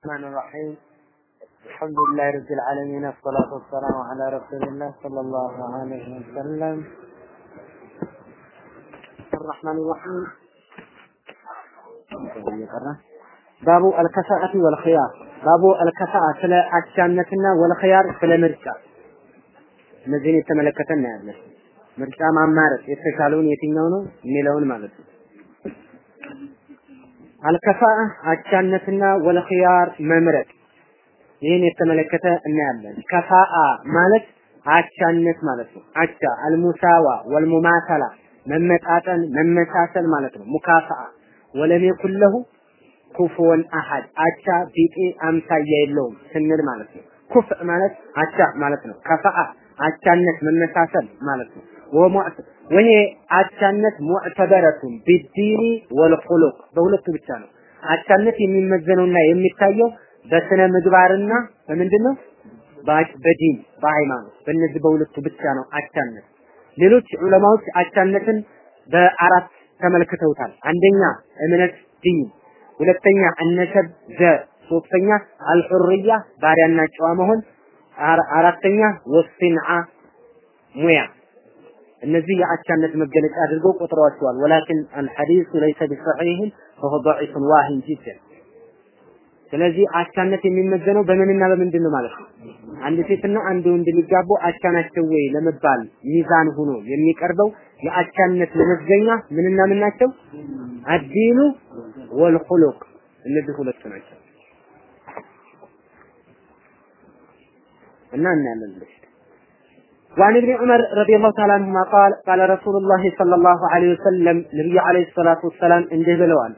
الرحمن الرحيم الحمد لله رب العالمين الصلاة والسلام على رسول الله صلى الله عليه وسلم الرحمن الرحيم ባቡ አልከሳአቲ ወልኸያር ባቡ አልከሳአ ስለ አቻነትና ወልኸያር ስለ ምርጫ እነዚህን የተመለከተ እናያለን። ምርጫ ማማረጥ የተሻለውን የትኛው ነው የሚለውን ማለት ነው። አልከፋአ አቻነትና ወልኺያር መምረጥ ይህን የተመለከተ እናያለን። ከፋአ ማለት አቻነት ማለት ነው። አቻ አልሙሳዋ ወልሙማሰላ መመጣጠን መመሳሰል ማለት ነው። ሙካፋአ ወለም የኩን ለሁ ኩፉወን አሐድ አቻ ቢጤ አምሳያ የለውም ስንል ማለት ነው። ኩፍ ማለት አቻ ማለት ነው። ከፋአ አቻነት መመሳሰል ማለት ነው። ወይሄ አቻነት ሙዕተበረቱን ቢዲኒ ወልኹሉቅ በሁለቱ ብቻ ነው። አቻነት የሚመዘነውና የሚታየው በስነ ምግባርና በምንድን ነው? በዲን በሃይማኖት በእነዚህ በሁለቱ ብቻ ነው አቻነት። ሌሎች ዑለማዎች አቻነትን በአራት ተመልክተውታል። አንደኛ እምነት ዲን፣ ሁለተኛ እነሰብ ዘር፣ ሶስተኛ አልሑርያ ባሪያና ጨዋ መሆን፣ አራተኛ ወሲንዓ ሙያ እነዚህ የአቻነት መገለጫ አድርገው ቆጥረዋቸዋል። ወላኪን አልሐዲሱ ለይሰ ቢሰሒህ ፈሁ ደዒፉን ዋሂን ጅደን። ስለዚህ አቻነት የሚመዘነው በምንና በምንድን ነው ማለት ነው? አንድ ሴትና አንድ ወንድ የሚጋቡ አቻ ናቸው ወይ ለመባል ሚዛን ሆኖ የሚቀርበው የአቻነት መመዘኛ ምንና ምን ናቸው? አዲኑ ወልኹሉቅ እነዚህ ሁለቱ ናቸው እና እናያለን እንግዲህ وعن ابن عمر رضي الله تعالى عنهما قال قال رسول الله صلى الله عليه وسلم نبي عليه الصلاة والسلام እንዲህ ብለዋል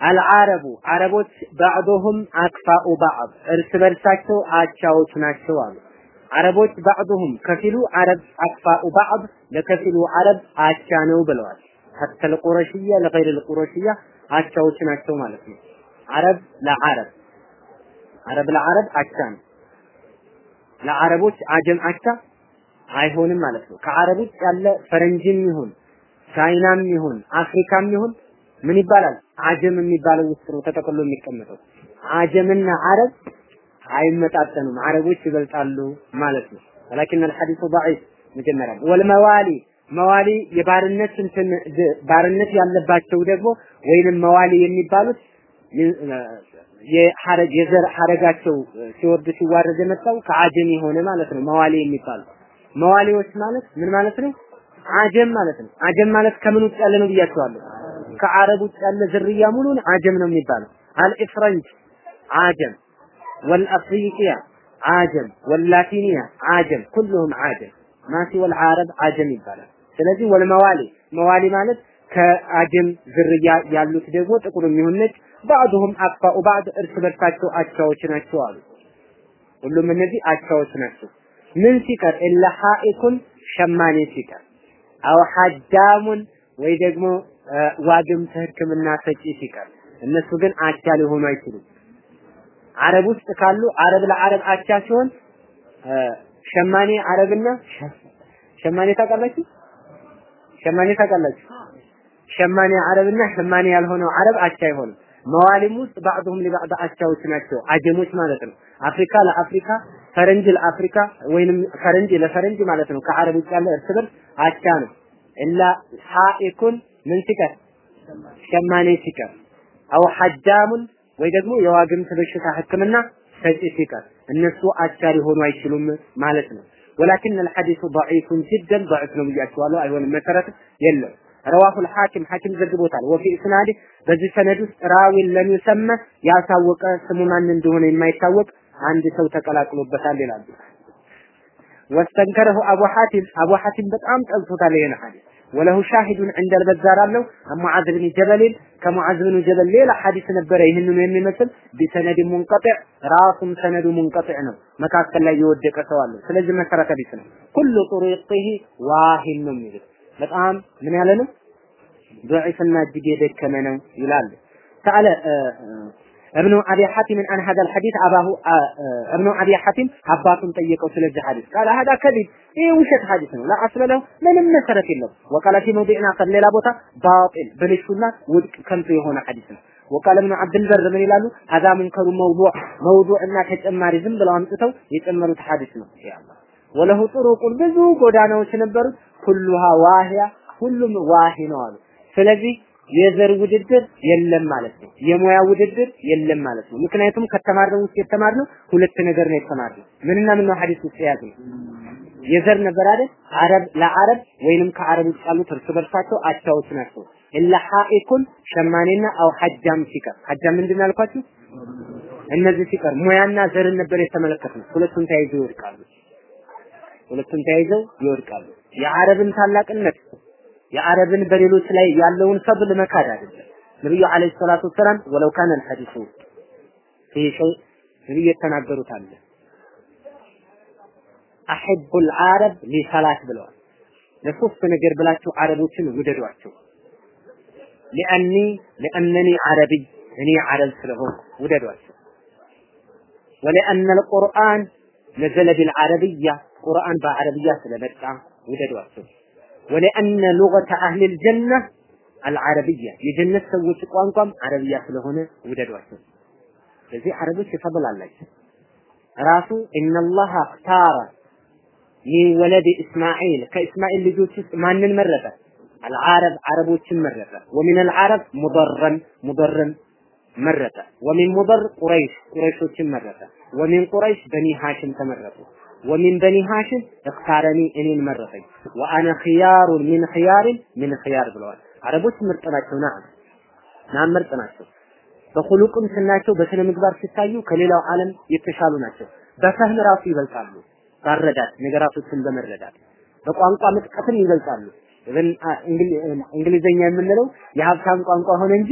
አልዓረቡ አረቦች ባዕዶሁም አክፋኡ ባዕድ እርስ በርሳቸው አቻዎች ናቸው አሉ አረቦች ባዕዶሁም ከፊሉ አረብ አክፋኡ ባዕድ ለከፊሉ አረብ አቻ ነው ብለዋል ሐታ ለቁረሽያ ለገይር ለቁረሽያ አቻዎች ናቸው ማለት ነው አረብ ለዓረብ አረብ ለዓረብ አቻ ነው ለዓረቦች አጀም አቻ አይሆንም ማለት ነው። ከአረብ ውጭ ያለ ፈረንጅም ይሁን ቻይናም ይሁን አፍሪካም ይሁን ምን ይባላል? አጀም የሚባለው ውስጥ ነው ተጠቅሎ የሚቀመጠው። አጀምና አረብ አይመጣጠኑም፣ አረቦች ይበልጣሉ ማለት ነው። ወላኪን الحديث ضعيف መጀመሪያ ወልመዋሊ መዋሊ የባርነት እንትን ባርነት ያለባቸው ደግሞ ወይንም መዋሊ የሚባሉት የሐረግ የዘር ሐረጋቸው ሲወርድ ሲዋረድ የመጣው ከአጀም የሆነ ማለት ነው። መዋሊ የሚባሉት መዋሊዎች ማለት ምን ማለት ነው? አጀም ማለት ነው። አጀም ማለት ከምን ውጭ ያለ ነው ብያቸዋለሁ። ከአረብ ውጭ ያለ ዝርያ ሙሉን አጀም ነው የሚባለው። አልኢፍረንጅ አጀም፣ ወልአፍሪቂያ አጀም፣ ወላቲኒያ አጀም፣ ኩሉሁም አጀም ማሲ ወልዓረብ አጀም ይባላል። ስለዚህ ወልመዋሊ መዋሊ ማለት ከአጀም ዝርያ ያሉት ደግሞ ጥቁር የሚሆን ነጭ ባዕዱሁም አክፋኡ ባዕድ እርስ በርሳቸው አቻዎች ናቸው አሉ። ሁሉም እነዚህ አቻዎች ናቸው። ምን ሲቀር ኢላ ሐኢኩን ሸማኔ ሲቀር አው ሐዳሙን ወይ ደግሞ ዋግምት ሕክምና ሰጪ ሲቀር እነሱ ግን አቻ ሊሆኑ አይችሉም። አረብ ውስጥ ካሉ አረብ ለአረብ አቻ ሲሆን ሸማኔ አረብና ሸማኔ ታውቃላችሁ? ሸማኔ ታውቃላችሁ? ሸማኔ አረብና ሸማኔ ያልሆነው አረብ አቻ አይሆንም። መዋሊም ውስጥ ባዕዱሁም ሊባዕድ አቻዎች ናቸው፣ አጀሞች ማለት ነው። አፍሪካ ለአፍሪካ ፈረንጅ ለአፍሪካ ወይንም ፈረንጅ ለፈረንጅ ማለት ነው። ከአረብ ውጭ ያለ እርስ በርስ አቻ ነው። ኢላ ሐኢኩን ምን ሲቀር ሸማኔ ሲቀር አው ሐዳሙን ወይ ደግሞ የዋግምት በሽታ ህክምና ሰጪ ሲቀር እነሱ አቻ ሊሆኑ አይችሉም ማለት ነው። ወላኪን الحديث ضعيف جدا ضعيف ነው ብያቸዋለሁ። አይሆንም መሰረት የለም። ረዋሁ الحاكم ሐኪም ዘግቦታል። ወፊ እስናድ በዚህ ሰነድ ውስጥ ራዊን ለም ይሰማ ያሳወቀ ስሙ ማን እንደሆነ የማይታወቅ አንድ ሰው ተቀላቅሎበታል ይላሉ። ወስተንከረሁ አቡ ሐቲም አቡ ሐቲም በጣም ጠልቶታል ይሄን ሐዲስ። ወለሁ ሻሂዱን عند البزار አለው። ሙዓዝ ብን ጀበል ከሙዓዝ ብን ጀበል ሌላ ሐዲስ ነበረ። ይህንኑ የሚመስል ቢሰነድ ሙንቀጢዕ ራሱም ሰነዱ ሙንቀጢዕ ነው። መካከል ላይ የወደቀ ሰው አለ። ስለዚህ መሰረተ ቢስ ነው። ኩሉ ጡሪቅህ ዋሂን ነው የሚሉት። በጣም ምን ያለ ነው? ضعيفና እጅግ የደከመ ነው ይላል። ሰአለ እብኑ አቢ ሐቲምን አን ሀዛል ሐዲስ አባሁ እብኑ አቢ ሐቲም አባቱን ጠየቀው ስለዚህ ሐዲስ። قال هذا كذب ይህ ውሸት ሐዲስ ነው። لا أصل ምንም መሰረት የለው ወቃለ ፊ መውዲዕና አኸር ሌላ ቦታ ባጢል ብልሹና ውድቅ ከንቱ የሆነ ሐዲስ ነው። ወቃለ እብኑ አብድልበር ምን ይላሉ? ሀዛ ሙንከሩ መውዱዕ መውዱዕና ተጨማሪ ዝም ብለው አምጥተው የጨመሩት ሐዲስ ነው። ወለሁ ጥሩቁን ብዙ ጎዳናዎች ነበሩት። ኩሉሃ ዋህያ ሁሉም ዋሂ ነው አሉ። ስለዚህ የዘር ውድድር የለም ማለት ነው። የሙያ ውድድር የለም ማለት ነው። ምክንያቱም ከተማርነው ውስጥ የተማርነው ሁለት ነገር ነው የተማርነው። ምንና ምን ነው ሐዲስ ውስጥ የያዝነው? የዘር ነበር አይደል? አረብ ለአረብ ወይንም ከአረብ ውጭ ያሉት እርስ በርሳቸው አቻዎች ናቸው። ኢላ ሐኢኩን ሸማኔና አው ሐጃም ሲቀር ሐጃም ምንድን አልኳችሁ? እነዚህ ሲቀር ሙያና ዘርን ነበር የተመለከትነው። ሁለቱም ተያይዘው ይወድቃሉ። ሁለቱም ተያይዘው ይወድቃሉ። የአረብን ታላቅነት የአረብን በሌሎች ላይ ያለውን ፈብል መካድ አይደለም። ነብዩ አለይሂ ሰላቱ ወሰላም ወለው ካነ الحديث في شيء ነብዩ የተናገሩት አለ አሕቡል አረብ ሊሰላት ብለዋል። ለሶስት ነገር ብላችሁ አረቦችን ውደዷቸው። ሊአኒ ሊአነኒ አረብይ እኔ አረብ ስለሆንኩ ውደዷቸው። ወሊአነ القرآن ነዘለ ቢልዓረብያ ቁርአን በአረብያ ስለመጣ ውደዷቸው። ولأن لغة أهل الجنة العربية. يجنة سويت قوانكم عربية فلهنا ودد واسم لذي عربية فضل الله راسو إن الله اختار من ولد إسماعيل كإسماعيل لجوت من المرضة العرب عربو تم ومن العرب مضرا مضرا مرضة ومن مضر قريش قريش تم ومن قريش بني هاشم تمرضة ወሚን በኒ ሃሽም እክታረኒ እኔን መረጠኝ። ወአነ ኺያሩን ሚን ኺያሪን ሚን ኺያር ብለዋል። አረቦች ምርጥ ናቸው። ና ና ምርጥ ናቸው። በኹሉቅም ስናቸው በስነ ምግባር ሲታዩ ከሌላው ዓለም የተሻሉ ናቸው። በፈህም ራሱ ይበልጣሉ። ባረዳት ነገራቶችን በመረዳት በቋንቋ ምጥቀትም ይበልጣሉ። እንግሊዘኛ የምንለው የሀብታም ቋንቋ ሆነ እንጂ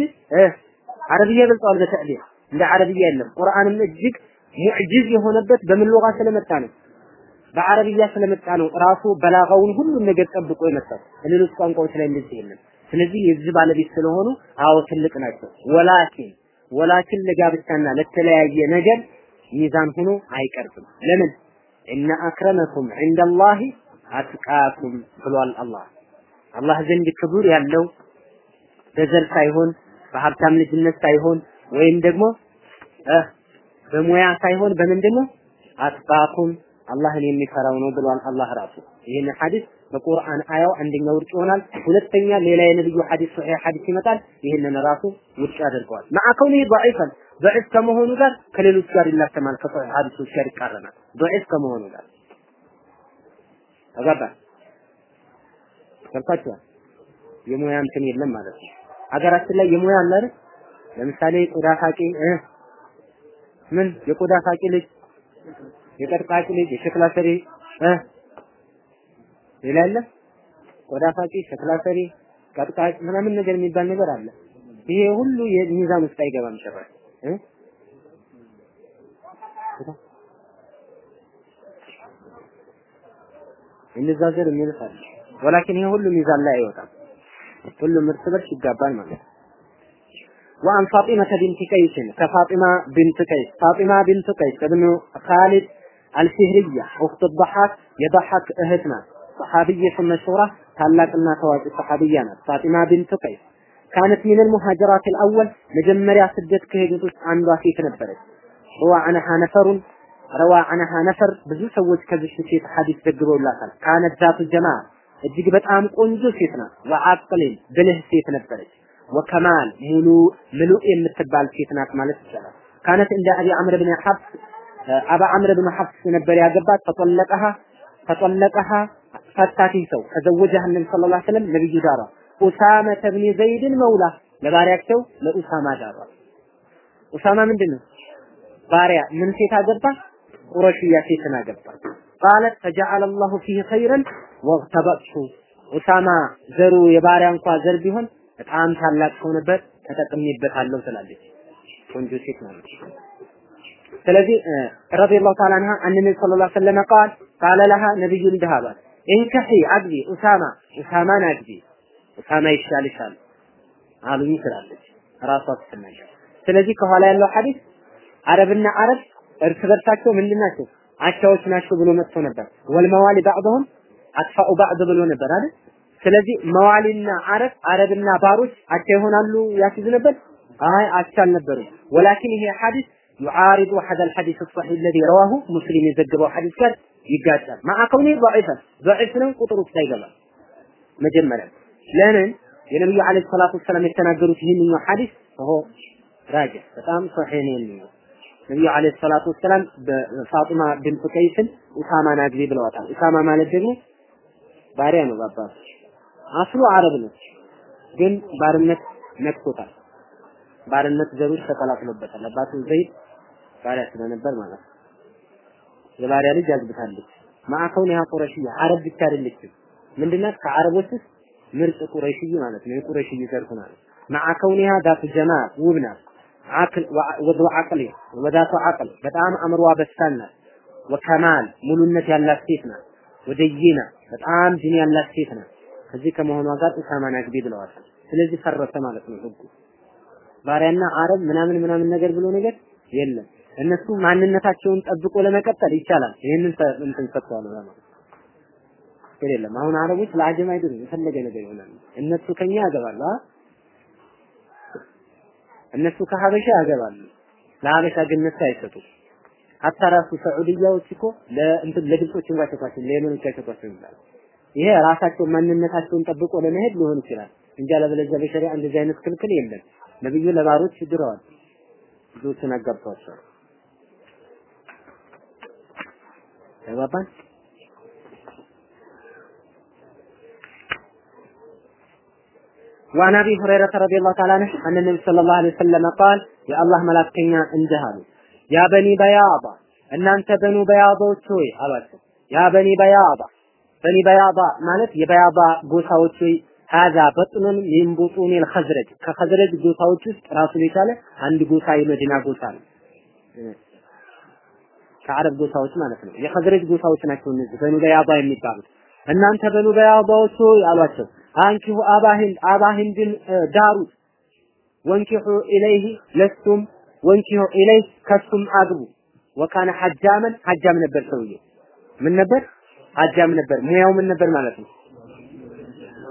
አረብያ ይበልጠዋል በተዕቢር እንደ አረብያ የለም። ቁርአንም እጅግ ሙዕጅዝ የሆነበት በምን ሎጋ ስለመጣ ነው? በአረብያ ስለመጣ ነው። ራሱ በላጋውን ሁሉን ነገር ጠብቆ የመጣው ሌሎች ቋንቋዎች ላይ እንደዚህ የለም። ስለዚህ የዚህ ባለቤት ስለሆኑ አዎ ትልቅ ናቸው። ወላኪን ወላኪን ለጋብቻና ለተለያየ ነገር ሚዛን ሆኖ አይቀርብም። ለምን እነ አክረመኩም ዐንደላሂ አትቃኩም ብሏል አላህ። አላህ ዘንድ ክቡር ያለው በዘር ሳይሆን በሀብታም ልጅነት ሳይሆን ወይም ደግሞ በሙያ ሳይሆን በምንድን ነው? አትቃኩም አላህን የሚፈራው ነው ብሏል አላህ ራሱ። ይህን ሐዲስ በቁርአን አያው አንደኛ ውድቅ ይሆናል። ሁለተኛ ሌላ የነብዩ ሐዲስ ሶሒህ ሐዲስ ይመጣል። ይህንን ራሱ ውድቅ አድርገዋል። ማዕከው ይህ ضعيفا ضعيف ከመሆኑ ጋር ከሌሎች ጋር ይላተማል፣ ከሶሒህ ሐዲሶች ጋር ይቃረናል። ضعيف ከመሆኑ ጋር ተጋባ ገብታችኋል። የሙያ እንትን የለም ማለት ነው። ሀገራችን ላይ የሙያ አለ አይደል? ለምሳሌ ቆዳ ፋቂ እ ምን የቆዳ ፋቂ ልጅ የቀጥቃጭ ልጅ የሸክላ ሰሪ እ ሌላ አለ ቆዳ ፋቂ ሸክላ ሰሪ ቀጥቃጭ ምናምን ነገር የሚባል ነገር አለ። ይሄ ሁሉ የሚዛን ውስጥ አይገባም ጭራሽ እ እንዛዘር የሚሉት አለ። ወላኪን ይሄ ሁሉ ሚዛን ላይ አይወጣም። ሁሉም እርስ በርስ ይጋባል ማለት ነው። وعن فاطمة بنت قيس كفاطمة بنت قيس فاطمة بنت قيس ابن خالد الفهرية أخت الضحاك يضحك أهتنا صحابية مشهورة ታላቅና ታዋቂ ሰሐቢያ ናት። ፋጢማ ቢንት ቀይስ ካነት ሚን المهاجرات الأول መጀመሪያ ስደት ከሄዱት ውስጥ አንዷ ሴት ነበረች። ረዋ عنها ነፈሩን ረዋ عنها ነፈር ብዙ ሰዎች ከዚህ ሴት ሐዲስ ዘግበውላታል። ካነት ዛቱ ጀማ እጅግ በጣም ቆንጆ ሴት ናት። ወአቅሊን ብልህ ሴት ነበረች። ወከማል ሙሉ ምሉእ የምትባል ሴት ናት ማለት ይቻላል። ካነት እንደ አቢ አምር ብን ሐፍስ አባ አምር ብን ሐፍስ ነበር ያገባት። ተጠለቀሃ ተጠለቀሃ ፈታቲ ሰው ከዘወጀሃ ነብዩ ሰለላሁ ዐለይሂ ወሰለም ነብዩ ዳራ ኡሳማ ብን ዘይድን መውላ ለባሪያቸው ለኡሳማ ዳራ። ኡሳማ ምንድን ነው? ባሪያ ምን ሴት አገባ? ቁረሽያ ሴትን አገባ። ቃለት ፈጀዐለ አላሁ ፊህ ኸይረን ወግተበቱ ኡሳማ ዘሩ የባሪያ እንኳ ዘር ቢሆን በጣም ታላቅ ሰው ነበር፣ ተጠቅሜበታለሁ ትላለች። ቆንጆ ሴት ማለት ስለዚህ ረዲየላሁ ተዓላ አንሃ አን ነብዩ ሰለላሁ ዐለይሂ ወሰለም ቃል ቃለ ለሃ ነብዩ እንዲህ አሏት አግቢ ኡሳማ ኡሳማን አግቢ ኡሳማ ይሻልሻል አሉኝ ትላለች ራሷ ስትናገር። ስለዚህ ከኋላ ያለው ሐዲስ አረብና አረብ እርስ በርሳቸው ምንድን ናቸው? አቻዎች ናቸው ብሎ መጥቶ ነበር። ወልመዋሊ ባዕድሁም አጥፋኡ ባዕድ ብሎ ነበር አይደል? ስለዚህ መዋሊና አረብ አረብና ባሮች አቻ ይሆናሉ ያስይዝ ነበር አይ አቻ አልነበሩም። ወላኪን ይሄ ሐዲስ يعارض هذا الحديث الصحيح الذي رواه مسلم የዘገበው ሐዲስ ጋር ይጋጫል። ማዕከውኒ ضعيفا ضعيف ነው ቁጥሩ ሳይገባ መጀመሪያ ለምን የነብዩ አለይሂ ሰላቱ ሰላም የተናገሩት ይህንኛው ሐዲስ ሆ ራጅ በጣም ሶሒህ ነው የሚለው ነብዩ አለይሂ ሰላቱ ሰላም በፋጢማ ቢንት ቀይስን ኡሳማን አግቢ ብለዋታል። ኡሳማ ማለት ደግሞ ባሪያ ነው አረብ ግን ባርነት ነክቶታል። ባርነት ዘሩ ተቀላቅሎበታል። አባቱ ዘይድ ባሪያ ስለነበር ማለት ነው። የባሪያ ልጅ አግብታለች። مع كونها قرشية አረብ ብቻ አይደለችም። ምንድናት? ከአረቦች ውስጥ ምርጥ ቁረሽይ ማለት ነው። የቁረሽይ ዘርፍ ማለት مع كونها ذات جمال ውብ ናት። عقل وذات عقل وذات عقل በጣም አእምሯ በሳል ናት። وكمال ሙሉነት ያላት ሴት ናት። ودين በጣም ዲን ያላት ሴት ናት። ከዚህ ከመሆኗ ጋር ኡሳማን አግቢ ብለዋታል። ስለዚህ ፈረሰ ማለት ነው ህጉ። ባሪያና አረብ ምናምን ምናምን ነገር ብሎ ነገር የለም። እነሱ ማንነታቸውን ጠብቆ ለመቀጠል ይቻላል። ይህንን እንትን ሰጥተዋል ማለት የለም። አሁን አረቦች ለአጀም አይደሉም፣ የፈለገ ነገር ይሆናል። እነሱ ከኛ ያገባሉ፣ እነሱ ከሀበሻ ያገባሉ። ለሀበሻ ግን ነሱ አይሰጡም። ሀታ ራሱ ሰዑድያዎች እኮ ለእንትን ለግብጾች እንኳን አይሰጧቸው፣ ለየመኖች አይሰጧቸው ይላል። ይሄ ራሳቸው ማንነታቸውን ጠብቆ ለመሄድ ሊሆን ይችላል እንጂ አለበለዚያ በሸሪዓ እንደዚህ አይነት ክልክል የለም። ነብዩ ለባሮች ድረዋል፣ ብዙዎችን አጋብተዋቸዋል። ተግባባን? وعن ابي هريره رضي الله تعالى عنه ان النبي صلى الله عليه وسلم قال يا الله መላእክተኛ እንዲህ አሉ ያ በኒ በያባ እናንተ በኑ በያባዎች ሆይ አሏቸው ያ በኒ በያባ በኒ በያባ ማለት የበያባ ጎሳዎች ሆይ ሀዛ በጥኑን ሚን ቡጡኒል ኸዝረጅ ከኸዝረጅ ጎሳዎች ውስጥ ራሱን የቻለ አንድ ጎሳ የመዲና ጎሳ ነው። ከአረብ ጎሳዎች ማለት ነው። የኸዝረጅ ጎሳዎች ናቸው እነዚህ በኑ በያባ የሚባሉት። እናንተ በኑ በያባዎች አሏቸው አንኪሁ አባሂንድ አባሂንድን ዳሩት። ወንኪሑ ኢለይህ ለስቱም ወንኪሑ ኢለይህ ከሱም አግቡ። ወካነ ሐጃመን ሐጃም ነበር ሰውዬው ምን ነበር? ሐጃም ነበር። ሙያው ምን ነበር ማለት ነው?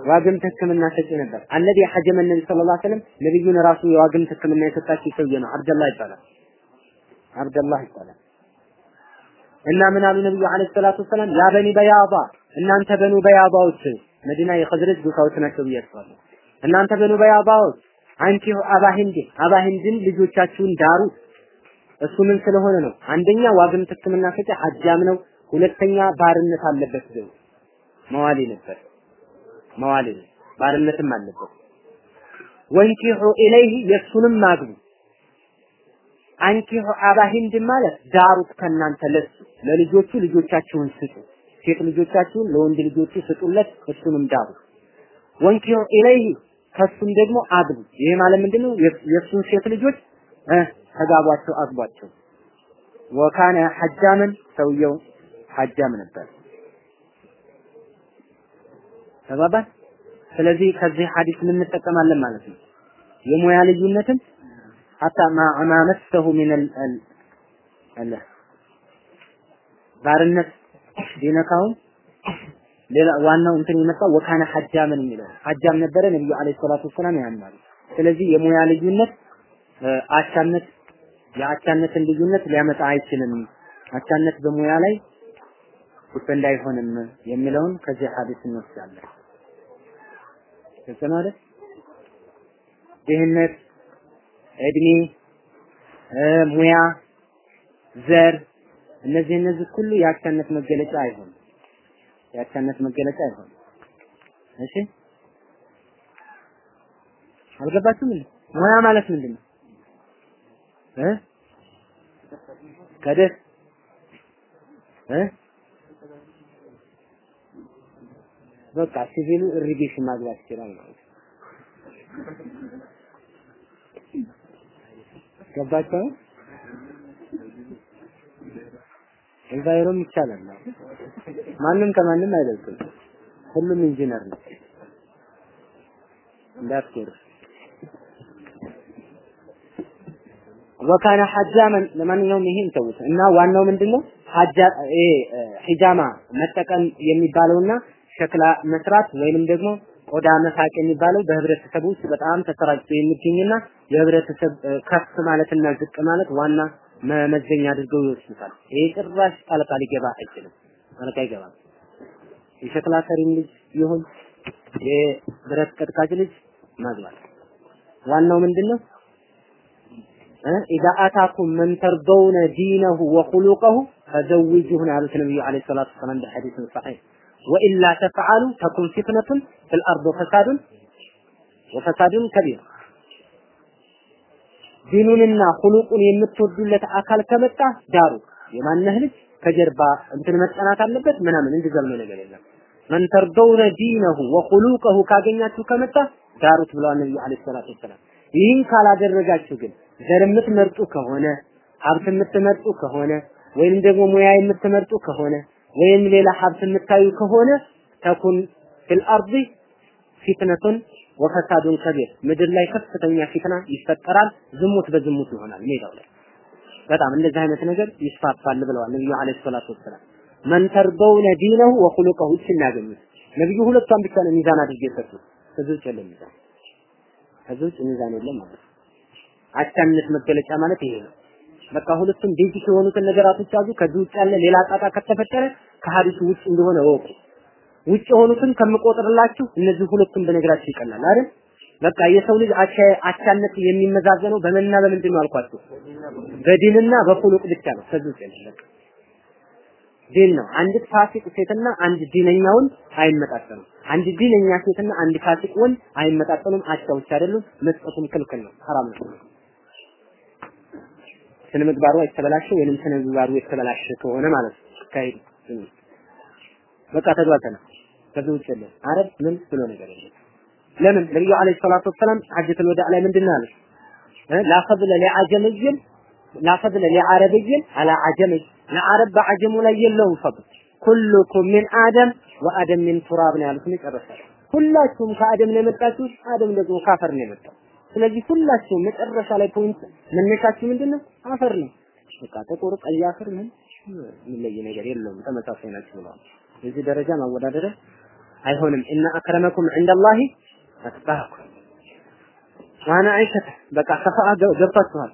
ዋግምት ህክምና ሰጪ ነበር። አለዚ ሐጀመ ነቢ ሰለላሁ ዐለይሂ ወሰለም ነብዩን ራሱ የዋግምት ህክምና የሰጣቸው ሰውዬ ነው። አብደላህ ይባላል። አብደላህ ይባላል እና ምን አሉ ነብዩ አለይሂ ሰላቱ ወሰላም? ያ በኒ በያባ እናንተ በኑ በያባዎች መዲና የኸዝረጅ ጎሳዎች ናቸው ብያቸዋለሁ እናንተ በኑ በያባዎች አንቺ አባሂንድ አባሂንድን ልጆቻችሁን ዳሩ። እሱ ምን ስለሆነ ነው? አንደኛ ዋግምት ህክምና ሰጪ ሐጃም ነው። ሁለተኛ ባርነት አለበት ዘው። መዋሊ ነበር ነው ባርነትም አለበት። ወንኪሑ ኢለይህ የሱንም ማግቡ አንኪሑ አባሂንድ ማለት ዳሩት ከናንተ ለሱ። ለልጆቹ ልጆቻችሁን ስጡ። ሴት ልጆቻችሁን ለወንድ ልጆቹ ስጡለት እሱንም ዳሩ። ወንኪሑ ኢለይህ ከሱም ደግሞ አግቡ። ይሄ ማለት ምንድነው? የሱን ሴት ልጆች ተጋቧቸው አግቧቸው። ወካነ ሐጃምን ሰውየው ሐጃም ነበር። ተባባል ስለዚህ ከዚህ ሐዲስ ምን እንጠቀማለን ማለት ነው? የሙያ ልዩነትን ሐታ ማ መሰሁ ሚን አለ። ባርነት ቢነካውም ሌላ ዋናው እንትን የመጣው ወካነ ሐጃምን የሚለው ሐጃም ነበረ ነብዩ አለይሂ ሰላቱ ወሰላም ያምናሉ። ስለዚህ የሙያ ልዩነት አቻነት የአቻነትን ልዩነት ሊያመጣ አይችልም። አቻነት በሙያ ላይ depend አይሆንም የሚለውን ከዚህ ሐዲስ እንወስዳለን። ግልጽ ድህነት እድሜ ሙያ ዘር እነዚህ እነዚህ ሁሉ የአቻነት መገለጫ አይሆንም። የአቻነት መገለጫ አይሆንም። እሺ? አልገባችሁም ሙያ ማለት ምንድን ነው እ? ከደስ እ? በቃ ሲቪሉ ኢሪጌሽን ማግባት ይችላል ማለት ገባችሁ? ኤንቫይሮም ይቻላል ማንም ከማንም አይበልጥም ሁሉም ኢንጂነር ነው። እንዳትኮሩ ወካነ ሐጃመን ለማንኛውም ይሄን ተውት እና ዋናው ምንድነው? ሐጃ ይሄ ሂጃማ መጠቀም የሚባለውና ሸክላ መስራት ወይንም ደግሞ ቆዳ መሳቅ የሚባለው በህብረተሰቡ ውስጥ በጣም ተሰራጭቶ የሚገኝና የህብረተሰብ ከፍ ማለትና ዝቅ ማለት ዋና መመዘኛ አድርገው ይወስዱታል። ይሄ ጭራሽ ጣልቃ ሊገባ አይችልም። ጣልቃ ይገባል። የሸክላ ሰሪም ልጅ ይሁን የብረት ቀጥቃጭ ልጅ ማግባት ዋናው ምንድነው? إذا أتاكم من ترضون دينه وخلقه فزوجوه ያሉት ነብዩ عليه الصلاة والسلام በሐዲስ صحيح وإلا تفعلوا تكن فتنة في الأرض وفساد وفساد كبير ዲኑንና ኹሉቁን የምትወዱለት አካል ከመጣ ዳሩ። የማነህ ልጅ ከጀርባ እንትን መጠናት አለበት ምናምን እንዲዘልም ነገር የለም። መን ተርደውነ ዲነሁ ወኹሉቀሁ ካገኛችሁ ከመጣ ዳሩት ብለዋል ነብዩ አለይሂ ሰላቱ ወሰላም። ይህን ካላደረጋችሁ ግን ዘር የምትመርጡ ከሆነ ሀብት የምትመርጡ ከሆነ ወይም ደግሞ ሙያ የምትመርጡ ከሆነ ወይም ሌላ ሀብት የምታዩ ከሆነ ተኩን ፊል ፊትነቱን ወፈሳዱን ከቢር ምድር ላይ ከፍተኛ ፊትና ይፈጠራል። ዝሙት በዝሙት ይሆናል ሜዳው ላይ በጣም እንደዚህ አይነት ነገር ይስፋፋል ብለዋል ነብዩ አለይሂ ሰላቱ ወሰላም። መን ተርደውነ ዲነሁ ወኹሉቀሁ ሲናገኙት ነብዩ ሁለቷን ብቻ ነው ሚዛን አድርገው የሰጡት። ከዚህ ውጭ የለም ሚዛን። ከዚህ ውጭ ሚዛን የለም ማለት ነው። አቻነት መገለጫ ማለት ይሄ ነው። በቃ ሁለቱም ቤዚክ የሆኑትን ነገራቶች ያዙ። ከዚህ ውጭ ያለ ሌላ ጣጣ ከተፈጠረ ከሀዲሱ ውጭ እንደሆነ ወቁ። ውጭ የሆኑትን ከምቆጥርላችሁ እነዚህ ሁለቱም በነገራችሁ ይቀላል አይደል? በቃ የሰው ልጅ አቻነት የሚመዛዘነው በምንና በምንድን ነው አልኳችሁ? በዲንና በኹሉቅ ብቻ ነው። ከዚህ ውጭ ዲን ነው። አንድ ፋሲቅ ሴትና አንድ ዲነኛውን አይመጣጠኑም። አንድ ዲነኛ ሴትና አንድ ፋሲቅ ወንድ አይመጣጠኑም። አቻዎች አይደሉም። መስጠቱም ክልክል ነው፣ ሐራም ነው። ስነ ምግባሩ የተበላሸ ወይንም ስነ ምግባሩ የተበላሸ ከሆነ ማለት ነው። በቃ ተግባብተናል። ከዚህ ውጭ የለም። አረብ ምን ብሎ ነገር የለም። ለምን? ነብዩ عليه الصلاة والسلام حجة الوداع ላይ ምንድን ያሉት? لا فضل لعجمي لا لعربي على عجمي ለአረብ በዐጀሙ ላይ የለውም فضل። كلكم من آدم وآدم من تراب ነው ያሉት መጨረሻ ሁላችሁም ከአደም ነው የመጣችሁት አደም ደግሞ ካፈር ነው የመጣው። ስለዚህ ሁላችሁም መጨረሻ ላይ point መነሻችሁ ምንድነው? አፈር ነው። በቃ ጥቁር ቀይ አፈር ምን የሚለይ ነገር የለውም። ተመሳሳይ ናቸው ብለዋል። የዚህ ደረጃ ማወዳደር አይሆንም እና አክረመኩም ዐንደላሂ አትቃኩም ዋና አይሻ በቃ ሰፋ ገብታችኋል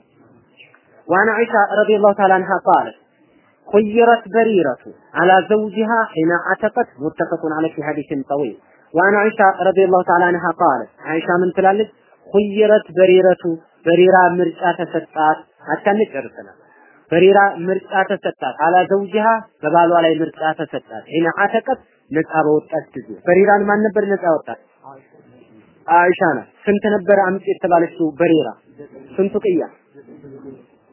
ዋና አይሻ ረዲየላሁ ተዓላ አንሃ ቃለት خيرت بريرة على زوجها حين عتقت متفق عليه في حديث طويل وعن عائشة رضي الله تعالى عنها قالت عائشة من تلالك خيرت بريرة بريرة مرجعة تسطات حتى نقرسنا በሪራ ምርጫ ተሰጣት። አላ ዘውጅሃ በባሏ ላይ ምርጫ ተሰጣት። ሒነ ዓተቀት ነፃ በወጣች ጊዜ። በሬራን ማን ነበር ነፃ ወጣች? አይሻ ናት። ስንት ነበር አምጪ የተባለችው በሬራ? ስንቱ ቅያ?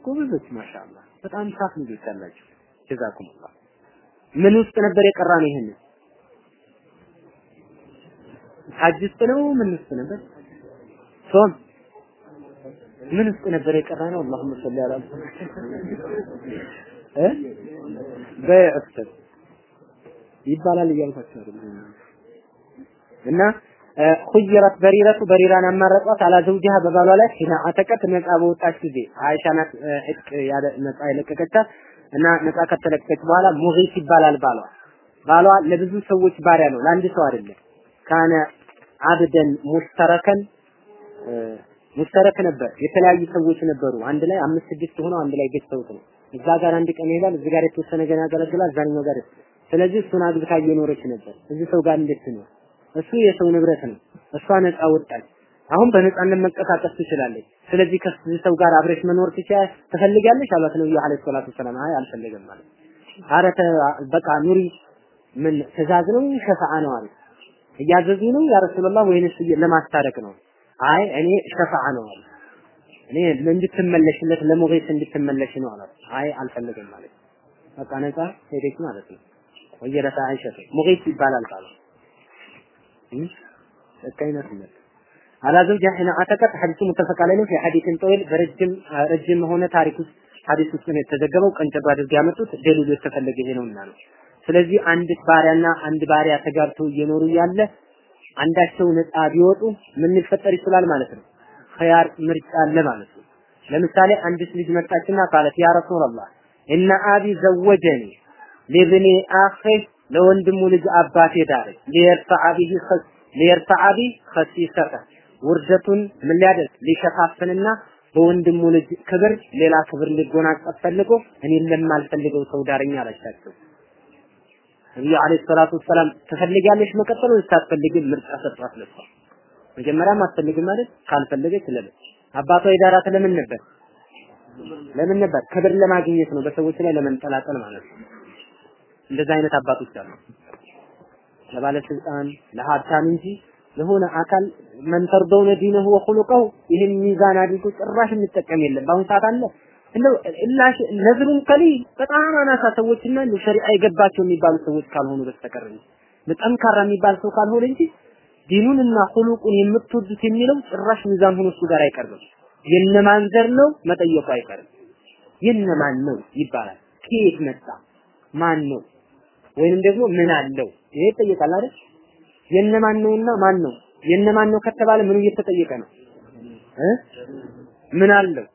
ጎበዞች ማሻአላ በጣም ሳፍ ልጆች አላችሁ። ጀዛኩሙላህ። ምን ውስጥ ነበር የቀራ ነው ይሄንን? ሀጅ ውስጥ ነው? ምን ውስጥ ነበር? ጾም ምን ውስጥ ነበር የቀራ ነው አላሁመ ሰሊ አላ እ? በእፍጥር ይባላል እያልኳቸው እና ኩይረት በሪረቱ በሪራን አማረጧት አላ ዘውጂሃ በባሏ ላይ ሂና አተቀት ነፃ በወጣች ጊዜ አይሻ ናት ያለ ነፃ የለቀቀቻት እና ነፃ ከተለቀቀች በኋላ ሙጊት ይባላል ባሏ። ባሏ ለብዙ ሰዎች ባሪያ ነው ለአንድ ሰው አይደለም። ካነ አብደን ሙሽተረከን ሙሽተረክ ነበር። የተለያዩ ሰዎች ነበሩ። አንድ ላይ አምስት ስድስት ሆነው አንድ ላይ ገዝተውት ነው። እዛ ጋር አንድ ቀን ይሄዳል እዚህ ጋር የተወሰነ ገና ያገለግላል እዛኛው ጋር ስለዚህ እሱን አግብታ እየኖረች ነበር። እዚህ ሰው ጋር እንዴት ነው እሱ የሰው ንብረት ነው። እሷ ነፃ ወጣች። አሁን በነፃነት መንቀሳቀስ ትችላለች። ስለዚህ ከዚህ ሰው ጋር አብረሽ መኖር ትችያለሽ? ትፈልጋለሽ አሏት ነብዩ አለይሂ ሰላቱ ሰላም አይ አልፈልግም ማለት አረ በቃ ኑሪ። ምን ትእዛዝ ነው? ሸፋዓ ነው አለ እያዘዙ ነው? ያ ረሱላህ ወይንስ ለማስታረቅ ነው። አይ እኔ ሸፋዓ ነው አለ እኔ እንድትመለሽለት ለሙጌት እንድትመለሽ ነው አላት አይ አልፈልግም ማለት በቃ ነፃ ሄደች ማለት ነው ወየለተ አንሸቱ ሙቂት ይባላል ቃሉ እካይነት ነው አላ ዘውጃ ሒነ ሐዲሱ ሙተፈቅ ዐለይሂ ፊ ሐዲሲን ጠዊል በረጅም ረጅም ሆነ ታሪክ ውስጥ ሐዲስ ውስጥ ነው የተዘገበው። ቀንጨባ አድርገው ያመጡት ደሊሉ የተፈለገ ይሄ ነውና ነው። ስለዚህ አንድ ባሪያና አንድ ባሪያ ተጋብተው እየኖሩ ያለ አንዳቸው ነጻ ቢወጡ ምን ሊፈጠር ይችላል ማለት ነው? ኸያር ምርጫ አለ ማለት ነው። ለምሳሌ አንዲት ልጅ መጣችና ካለት ያ ረሱላህ እነ አቢ ዘወጀኒ ሊብኒ አኺ ለወንድሙ ልጅ አባቴ ዳረ ሊየርፈዐ ቢሂ ኸሲሰተ ውርደቱን ምን ሊያደርግ ሊሸፋፍንና በወንድሙ ልጅ ክብር ሌላ ክብር ሊጎናጸፍ ፈልጎ እኔን ለማልፈልገው ሰው ዳረኛ አላቻቸው። ነብዩ አለይሂ ሰላቱ ወሰላም ትፈልጊያለሽ መቀጠል ወይስ አትፈልጊም? ምርጫ ሰጧት ለሷ። መጀመሪያም አትፈልግም ማለት ካልፈለገች ለምን አባቷ የዳራት ለምን ነበር? ለምን ነበር? ክብር ለማግኘት ነው፣ በሰዎች ላይ ለመንጠላጠል ማለት ነው። እንደዛ አይነት አባቶች አሉ። ለባለስልጣን ለሀብታም እንጂ ለሆነ አካል መንተርደውነ ዲነሁ ወኹሉቀሁ ይህን ሚዛን አድርጎ ጭራሽ የሚጠቀም የለም። በአሁኑ ሰዓት አለ እንደው እላሽ ነዝሩን ቀሊል በጣም አናሳ ሰዎችና ሸሪዓ የገባቸው የሚባሉ ሰዎች ካልሆኑ በስተቀር ጠንካራ የሚባል ሰው ካልሆነ እንጂ ዲኑንና ሁሉቁን የምትወዱት የሚለው ጭራሽ ሚዛን ሆኖ እሱ ጋር አይቀርብም። የነማን ዘር ነው መጠየቁ አይቀርም። የነማን ነው ይባላል። ከየት መጣ? ማን ነው? ወይንም ደግሞ ምን አለው? ይሄ ይጠየቃል አይደል? የነማን ነውና ማን ነው? የነማን ነው ከተባለ ምኑ እየተጠየቀ ነው እ ምን አለው?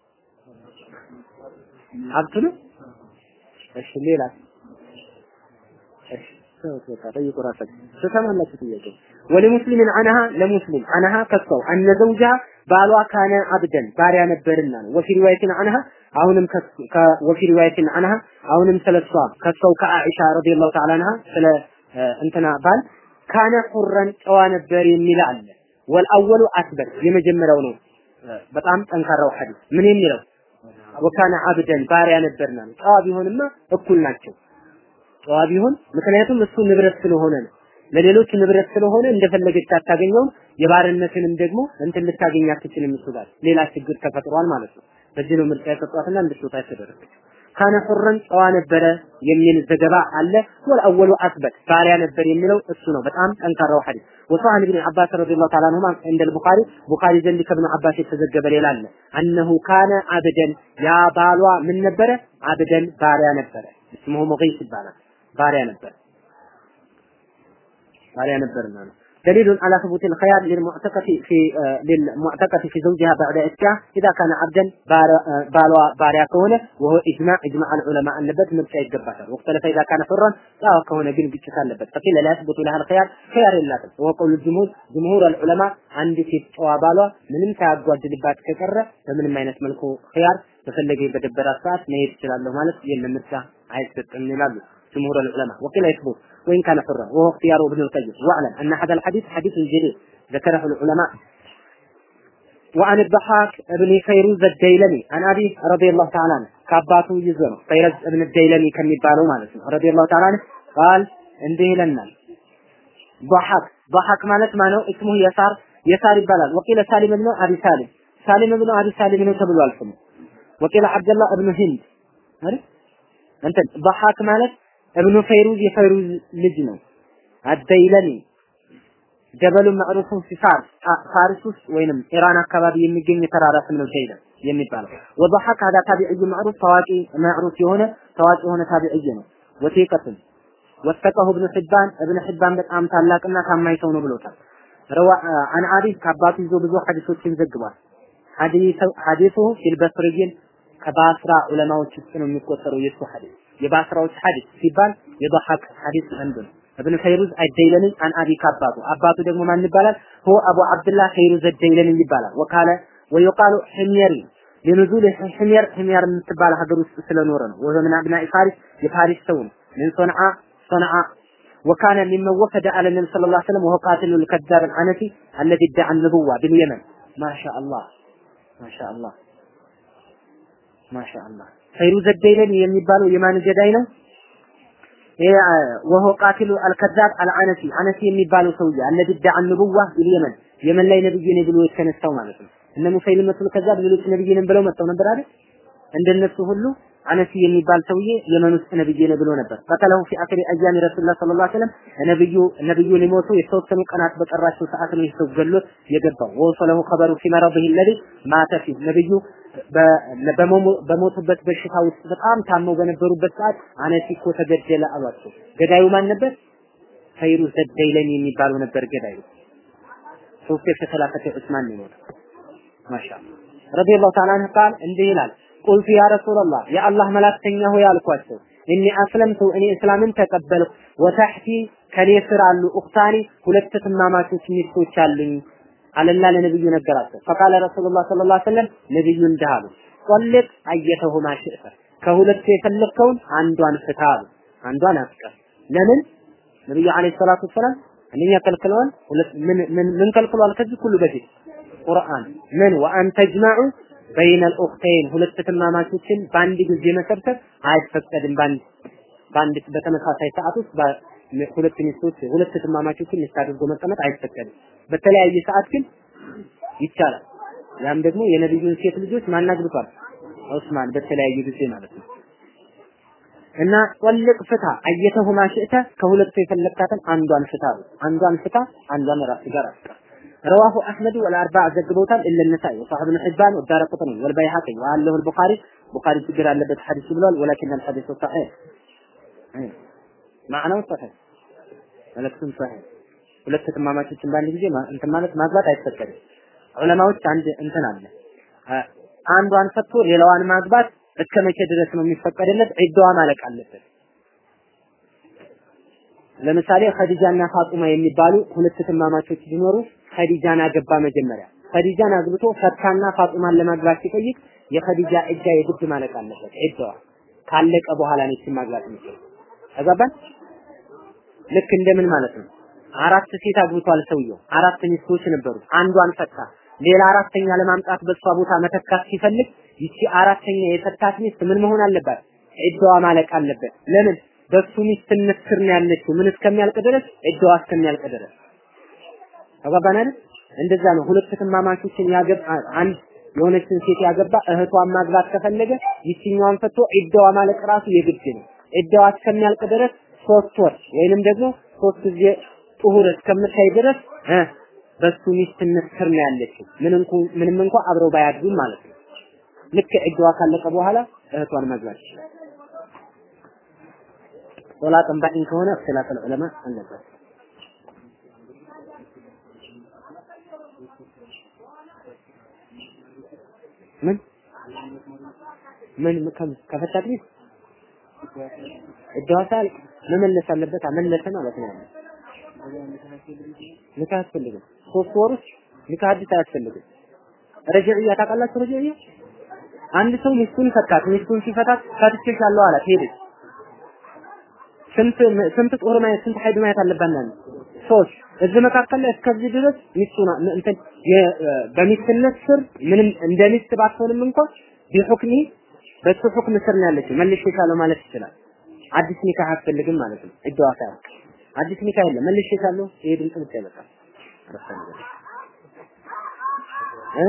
ነው? እሺ ሌላ እሺ ሰውት በቃ ትሰማላችሁ ጥያቄ ወለሙስሊምን አነሃ ለሙስሊም አነሃ ከሰው አነ ዘውጃ ባሏ ካነ አብደን ባሪያ ነበርና ነው ወፊ ሪዋየትን አነሃ አሁንም ወፊ ሪዋየትን አነሃ አሁንም ስለሷ ከሰው ከአኢሻ ረዲየላሁ ተዓላ አንሃ ስለ እንትና ባል ካነ ሑረን ጨዋ ነበር የሚል አለ። ወልአወሉ አስበር የመጀመሪያው ነው። በጣም ጠንካራው ሐዲስ ምን የሚለው? ወካነ አብደን ባሪያ ነበርና ጨዋ ቢሆንማ እኩል ናቸው። ጨዋ ቢሆን ምክንያቱም እሱ ንብረት ስለሆነ ነው። ለሌሎች ንብረት ስለሆነ እንደፈለገች አታገኘውም። የባርነትንም ደግሞ እንትን ልታገኝ አትችልም እሱ ጋር። ሌላ ችግር ተፈጥሯል ማለት ነው በዚህ ነው ምርጫ የሰጧትና እንድትወጣ የተደረገች ካነ ሁረን ጨዋ ነበረ የሚል ዘገባ አለ። ወልአወሉ አስበት ባሪያ ነበር የሚለው እሱ ነው በጣም ጠንካራው ሐዲስ። ወሰሐን ኢብኑ አባስ ረዲየላሁ ተዓላ አንሁማ እንደ ቡኻሪ ቡኻሪ ዘንድ ከብኑ አባስ የተዘገበ ሌላ አለ። አነሁ ካነ አብደን ያ ባሏ ምን ነበረ? አብደን ባሪያ ነበረ። ስሙሁ ሙገይስ ይባላል። ባሪያ ነበር ባሪያ ነበርና ነው دليل على ثبوت الخيار للمعتقة في آه للمعتقة في زوجها بعد إسكاه إذا كان عبدا بالوا باريا كونه وهو إجماع إجماع العلماء النبت مرجع يتقبل واختلف إذا كان حرا لا كونه جن جتشا النبت فقيل لا يثبت لها الخيار خيار لا وهو قول الجمهور جمهور العلماء عند في بالوا ምንም ሳያጓድልባት ከቀረ በምንም አይነት መልኩ خيار ተፈለገ በደበራት ሰዓት መሄድ ይችላለሁ ማለት የለም ምርጫ አይሰጥም ይላሉ جمهور العلماء وقيل يثبت وإن كان حرا وهو اختيار ابن القيم. واعلم أن هذا الحديث حديث جليل ذكره العلماء. وعن الضحاك ابن فيروز الديلمي عن أبي رضي الله تعالى عنه. كأباته يزور فيروز ابن الديلمي كم يبالو مالك رضي الله تعالى عنه. قال انده لنا ضحك ضحك مالك مانو؟ اسمه يسار. يسار يبالال وقيل سالم بن أبي سالم. سالم بن أبي سالم بن تبلو الفم وقيل عبد الله بن هند. أنت ضحك مالك؟ እብኑ ፈይሩዝ የፈይሩዝ ልጅ ነው። አደይለሚ ጀበሉ መዕሩፉን ፋርስ ፋርስ ውስጥ ወይንም ኢራን አካባቢ የሚገኝ የተራራ ስም ነው ዘይለ የሚባለው። ወበሐቅ ሀዳ ታቢዕዩ መዕሩፍ ታዋቂ መዕሩፍ የሆነ ታዋቂ የሆነ ታቢዕይ ነው። ወቴቀቱን ወተቀሁ እብኑ ሕባን እብኑ ሕባን በጣም ታላቅና ታማኝ ሰው ነው ብሎታል። ረዋ አን አሪፍ ከአባቱ ይዞ ብዙ ሐዲሶችን ዘግቧል። ሐዲሱ ፊልበስርይን ከባስራ ዑለማዎች ውስጥ ነው የሚቆጠረው የሱ ሐዲስ የባስራዎች ሐዲስ ሲባል የዱሐክ ሐዲስ አንዱን ابن خيروز الديلني عن ابي كباتو اباتو ደግሞ ማን ይባላል? هو ابو عبد الله خيروز الديلني ይባላል። وقال ويقال حميري لنزول حمير حمير من تبال حضر سلنورا وهو من ابناء فارس لفارس سون من صنعاء صنعاء وكان مما وفد على النبي صلى الله عليه وسلم وهو قاتل الكذاب الحنفي الذي ادعى النبوة باليمن ما شاء الله ما شاء الله ማሻአላህ ኸይሩ ዘደይለን የሚባለው የማን ገዳይ ነው? ወሆ ቃትሉ አልከዛብ አልአነሲ አነሲ የሚባለው ሰውዬ አለዚ ዳዓ ንቡዋ ይልየመን የመን ላይ ነብይ ነኝ ብሎ የተነሳው ማለት ነው። እነ ሙሰይልመቱል ከዛብ ሌሎች ነብይ ነን ብለው መጥተው ነበር አይደል? እንደነሱ ሁሉ አነሲ የሚባል ሰውዬ የመን ውስጥ ነብይ ነው ብሎ ነበር። በተለሁ ፊ አክሪ አያሚ ረሱላህ ሰለላሁ ዐለይሂ ወሰለም ነብዩ ነብዩ ሊሞቱ የተወሰኑ ቀናት በቀራቸው ሰዓት ነው ይሰው ገሎት የገባው። ወሰለሁ ኸበሩ ፊ መረብህ ለዚ ማተ ነብዩ በሞቱበት በሽታ ውስጥ በጣም ታመው በነበሩበት ሰዓት አነሲ እኮ ተገደለ አሏቸው። ገዳዩ ማን ነበር? ፈይሩዝ ደይለኒ የሚባለው ነበር ገዳዩ። ሶስት የተሰላፈተ ዑስማን ነው ማሻአላ ረዲየላሁ ተዓላ አንሁ ቃል እንዲህ ይላል ቁልቱ ያ ረሱላላህ የአላህ መላክተኛ ሆይ አልኳቸው እኒ አስለምቱ እኔ እስላምን ተቀበልኩ ወታሕቲ ከኔ ስር አሉ ኡክታኒ ሁለት ትማማቾች ሚስቶች አሉኝ አለና ለነብዩ ነገራቸው። ፈቃለ ረሱሉላህ ሰለላሁ ዐለይሂ ወሰለም ነብዩ እንዲህ አሉ ጠልቅ አየተሁማ ሽእተ ከሁለቱ የፈለግከውን አንዷን ፍታ አሉ አንዷን አስቀር ለምን? ነብዩ አለይሂ ሰላቱ ወሰላም አንደኛ ከልክለዋል ሁለት ምን ከልክለዋል ከዚህ ሁሉ በፊት ቁርአን። ምን? ወአን ተጅመዑ በይነ አልኡኽተይን ሁለት ትማማቾችን በአንድ ጊዜ መሰብሰብ አይፈቀድም። በአንድ በአንድ በተመሳሳይ ሰዓት ውስጥ ሁለት ሚስቶች ሁለት ትማማቾችን ሚስት አድርጎ መቀመጥ አይፈቀድም በተለያየ ሰዓት ግን ይቻላል ያም ደግሞ የነብዩን ሴት ልጆች ማን አግብቷል ዑስማን በተለያየ ጊዜ ማለት ነው እና ጠልቅ ፍታ አየተሁማ ሽእተ ከሁለቱ የፈለግካትን አንዷን ፍታ አንዷን ፍታ አንዷን ራስ ጋር አስቀር رواه أحمد والأربعة زجبوتان إلا النسائي وصاحب ابن حبان والدار قطني والبيهقي وعله البخاري بخاري تقرا على بيت حديث بلال ولكن الحديث صحيح معناه صحيح መለክቱን ሰህ ሁለት ተጠማማቾችን በአንድ ጊዜ እንትን ማለት ማግባት አይፈቀድም። ዑለማዎች አንድ እንትን አለ አንዷን ፈቶ ሌላዋን ማግባት እስከ መቼ ድረስ ነው የሚፈቀድለት? ዒዳዋ ማለቅ አለበት። ለምሳሌ ኸዲጃና ፋጡማ የሚባሉ ሁለት ትማማቾች ቢኖሩ ኸዲጃን አገባ መጀመሪያ። ኸዲጃን አግብቶ ፈታና ፋጡማን ለማግባት ሲጠይቅ የኸዲጃ እጃ የግድ ማለቅ አለበት። ዒዳዋ ካለቀ በኋላ ነው ማግባት የሚችለው። ተጋባን? ልክ እንደምን ማለት ነው? አራት ሴት አግብቷል ሰውየው። አራት ሚስቶች ነበሩ። አንዷን ፈታ። ሌላ አራተኛ ለማምጣት በሷ ቦታ መተካት ሲፈልግ ይቺ አራተኛ የፈታት ሚስት ምን መሆን አለባት? ዒዳዋ ማለቅ አለበት። ለምን? በሱ ሚስትነት ስር ነው ያለችው። ምን እስከሚያልቅ ድረስ? ዒዳዋ እስከሚያልቅ ድረስ። አይደል? እንደዛ ነው። ሁለት ትማማቾችን ያገባ አንድ የሆነችን ሴት ያገባ እህቷን ማግባት ከፈለገ ይችኛዋን ፈቶ ዒዳዋ ማለቅ ራሱ የግድ ነው። ዒዳዋ እስከሚያልቅ ድረስ ሶስት ወር ወይንም ደግሞ ሶስት ጊዜ ጡሁር እስከምታይ ድረስ በሱ ሚስትነት ስር ነው ያለችው። ምንም እንኳ አብረው ባያድሩም ማለት ነው። ልክ ዒዳዋ ካለቀ በኋላ እህቷን ማግባት ይችላል። ጦላቅን ባኢን ከሆነ እክትላፍ ዑለማ አለበት። ምን ምን ከፈታት ሚስት ዒዳዋ ሳያልቅ መመለስ አለበት። መለሰ ማለት ነው። ኒካህ አያስፈልግም። ሶስት ወር ውስጥ ኒካህ አዲስ አያስፈልግም። ረጅዕያ ታውቃላችሁ? ረጅዕያ አንድ ሰው ሚስቱን ፈታት። ሚስቱን ሲፈታት ፈትቼሻለሁ አላት። ሄደች። ስንት ስንት ጡህር ማየት ስንት ሀይድ ማየት አለባት? ሶስት እዚህ መካከል ላይ እስከዚህ ድረስ ሚስቱና እንትን በሚስትነት ስር ምንም እንደ ሚስት ባትሆንም እንኳን بحكم በሱ حكم ስር ነው ያለችው። መልሼሻለሁ ማለት ይችላል። አዲስ ኒካህ አያስፈልግም ማለት ነው። እጇ ሳያልቅ አዲስ ኒካህ የለም። መልሼሻለሁ ይሄ ድምጽ ብቻ እ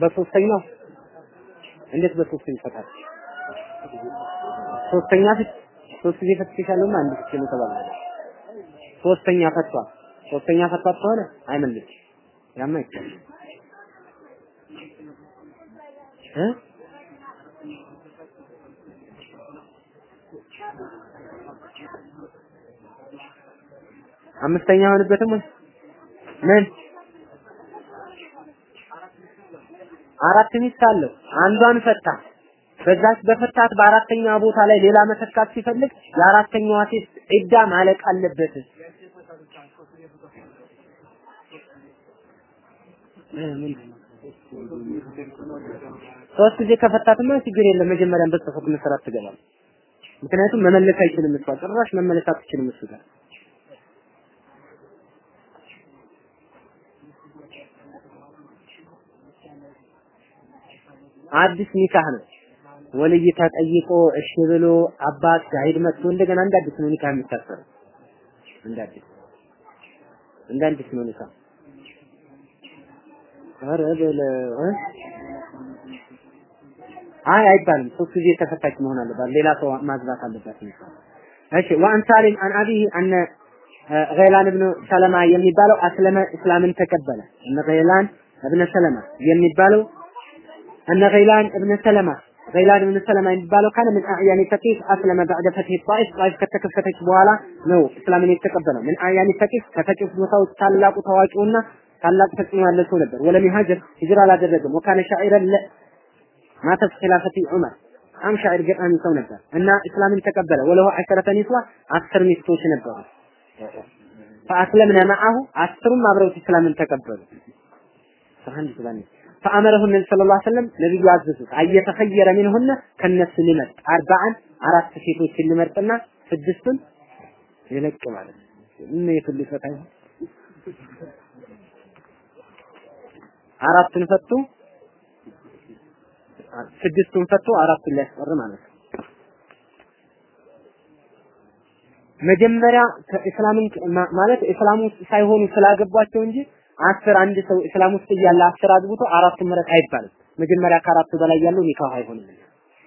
በሶስተኛው እንዴት በሶስተኛ ይፈታል? ሶስተኛ ሶስት ጊዜ ፈትቼሻለሁ አንድ ፍች ነው ተባለ። ሶስተኛ ፈቷል። ሶስተኛ ፈቷት ከሆነ አይመልስ ያማ ይቻላል እ አምስተኛ ሆነበትም ምን አራት ሚስት አለው። አንዷን ፈታ። በዛች በፈታት በአራተኛ ቦታ ላይ ሌላ መተካት ሲፈልግ የአራተኛዋ ሴት ዒዳ ማለቅ አለበት። ሶስት ጊዜ ከፈታትማ ችግር የለም። መጀመሪያም በጽሁፍ መሰራት ትገባል። ምክንያቱም መመለስ አይችልም እሷ ጭራሽ መመለስ አትችልም እሱ ጋር አዲስ ኒካህ ነው። ወልይ ተጠይቆ እሺ ብሎ አባት ሻሂድ መጥቶ እንደገና እንደ አዲስ ነው ኒካህ የሚታሰረው። እንደ አዲስ እንደ አዲስ ነው ኒካህ። ኧረ በለው እ አይ አይባልም። ሶስት ጊዜ ተፈታች መሆን አለባት። ሌላ ሰው ማግባት አለባት ኒካህ። እሺ ወአን ሳሊም አን አቢሂ አነ ገይላን እብኑ ሰለማ የሚባለው አስለመ እስላምን ተቀበለ። እነ ገይላን እብነ ሰለማ የሚባለው እነ ገይላን እብነ ሰለማ ገይላን እብነ ሰለማ የሚባለው ካለ ምን አዕያኒ ተቂፍ አስለመ ባዕደ ፈትህ ጣኢፍ ጣኢፍ ከተከፈተች በኋላ ነው እስላምን የተቀበለው። ምን አዕያኒ ተቂፍ ከተቂፍ ቦታዎች ታላቁ ታዋቂውና ታላቅ ተጽዕኖ ያለ ሰው ነበር። ወለም ይሀጅር ሂጅራ አላደረገም። ወካነ ሻዒረን ለ ማተ ኺላፈቲ ዑመር በጣም ሻዕር ገጣሚ ሰው ነበር እና እስላምን ተቀበለ። ወለሁ ዐሸረተ ኒስዋ አስር ሚስቶች ነበሩ። ፈአስለምነ መዐሁ አስሩም አብረውት እስላምን ተቀበሉ። ሰሃን ይባላል ፈአመረሁ ነቢ ሰለላሁ ዐለይሂ ወሰለም ነብዩ አዘዙት አየተኸየረ ሚንሁነ ከነሱ ሊመርጥ አርባዓን አራት ሴቶችን ሊመርጥና ስድስቱን ይለቅ ማለት ምን የፍል ፈታ ይሆን አራቱን ፈቱ ስድስቱን ፈቶ አራቱን ሊያስቀር ማለት ነው። መጀመሪያ ከእስላምን ማለት እስላም ውስጥ ሳይሆኑ ስላገቧቸው እንጂ አስር አንድ ሰው እስላም ውስጥ እያለ አስር አግብቶ አራቱን ምረጥ አይባልም። መጀመሪያ ከአራቱ በላይ ያለው ኒካህ አይሆንም።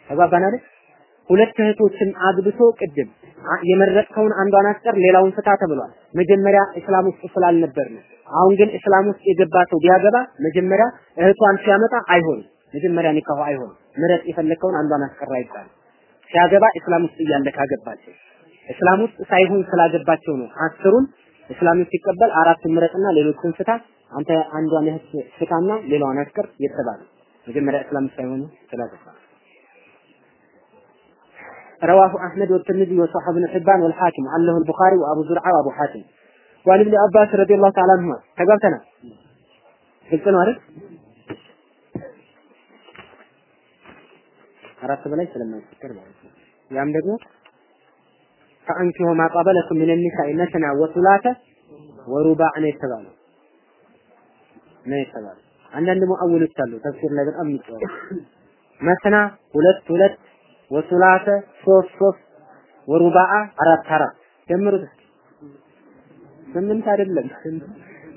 ተግባባን? ሁለት እህቶችን አግብቶ ቅድም የመረጥከውን አንዷን አስቀር ሌላውን ፍታ ተብሏል። መጀመሪያ እስላም ውስጥ ስላልነበር ነው። አሁን ግን እስላም ውስጥ የገባ ሰው ቢያገባ መጀመሪያ እህቷን ሲያመጣ አይሆንም። መጀመሪያ ኒካሁ አይሆንም። ምረጥ የፈለከውን አንዷን አስቀራ ይባላል። ሲያገባ እስላም ውስጥ እያለ ካገባቸው እስላም ውስጥ ሳይሆን ስላገባቸው ነው። አስሩን እስላም ሲቀበል አራቱን ምረጥና ሌሎችን ፍታ፣ አንተ አንዷን እህት ፍታና ሌላዋን አስቀር የተባለ መጀመሪያ እስላም ሳይሆኑ ስላገባ رواه أحمد والترمذي وصححه ابن حبان والحاكم علّه البخاري وأبو زرعة وأبو حاتم وعن ابن عباس رضي الله تعالى عنهما تقابلتنا قلت له عارف አራት በላይ ስለማይፈቀድ ማለት ነው። ያም ደግሞ ፈአንኪሁ ማ ቀበለኩም ሚነ ኒሳኢ መስና ወሱላተ ወሩባዕ ነው የተባለው ነው የተባለው። አንዳንድ ሙአውሎች አሉ ተፍሲር ላይ በጣም የሚጫወቱ መስና ሁለት ሁለት ወሱላተ ሶስት ሶስት ወሩባዓ አራት አራት ጀምሩት። ስምንት አይደለም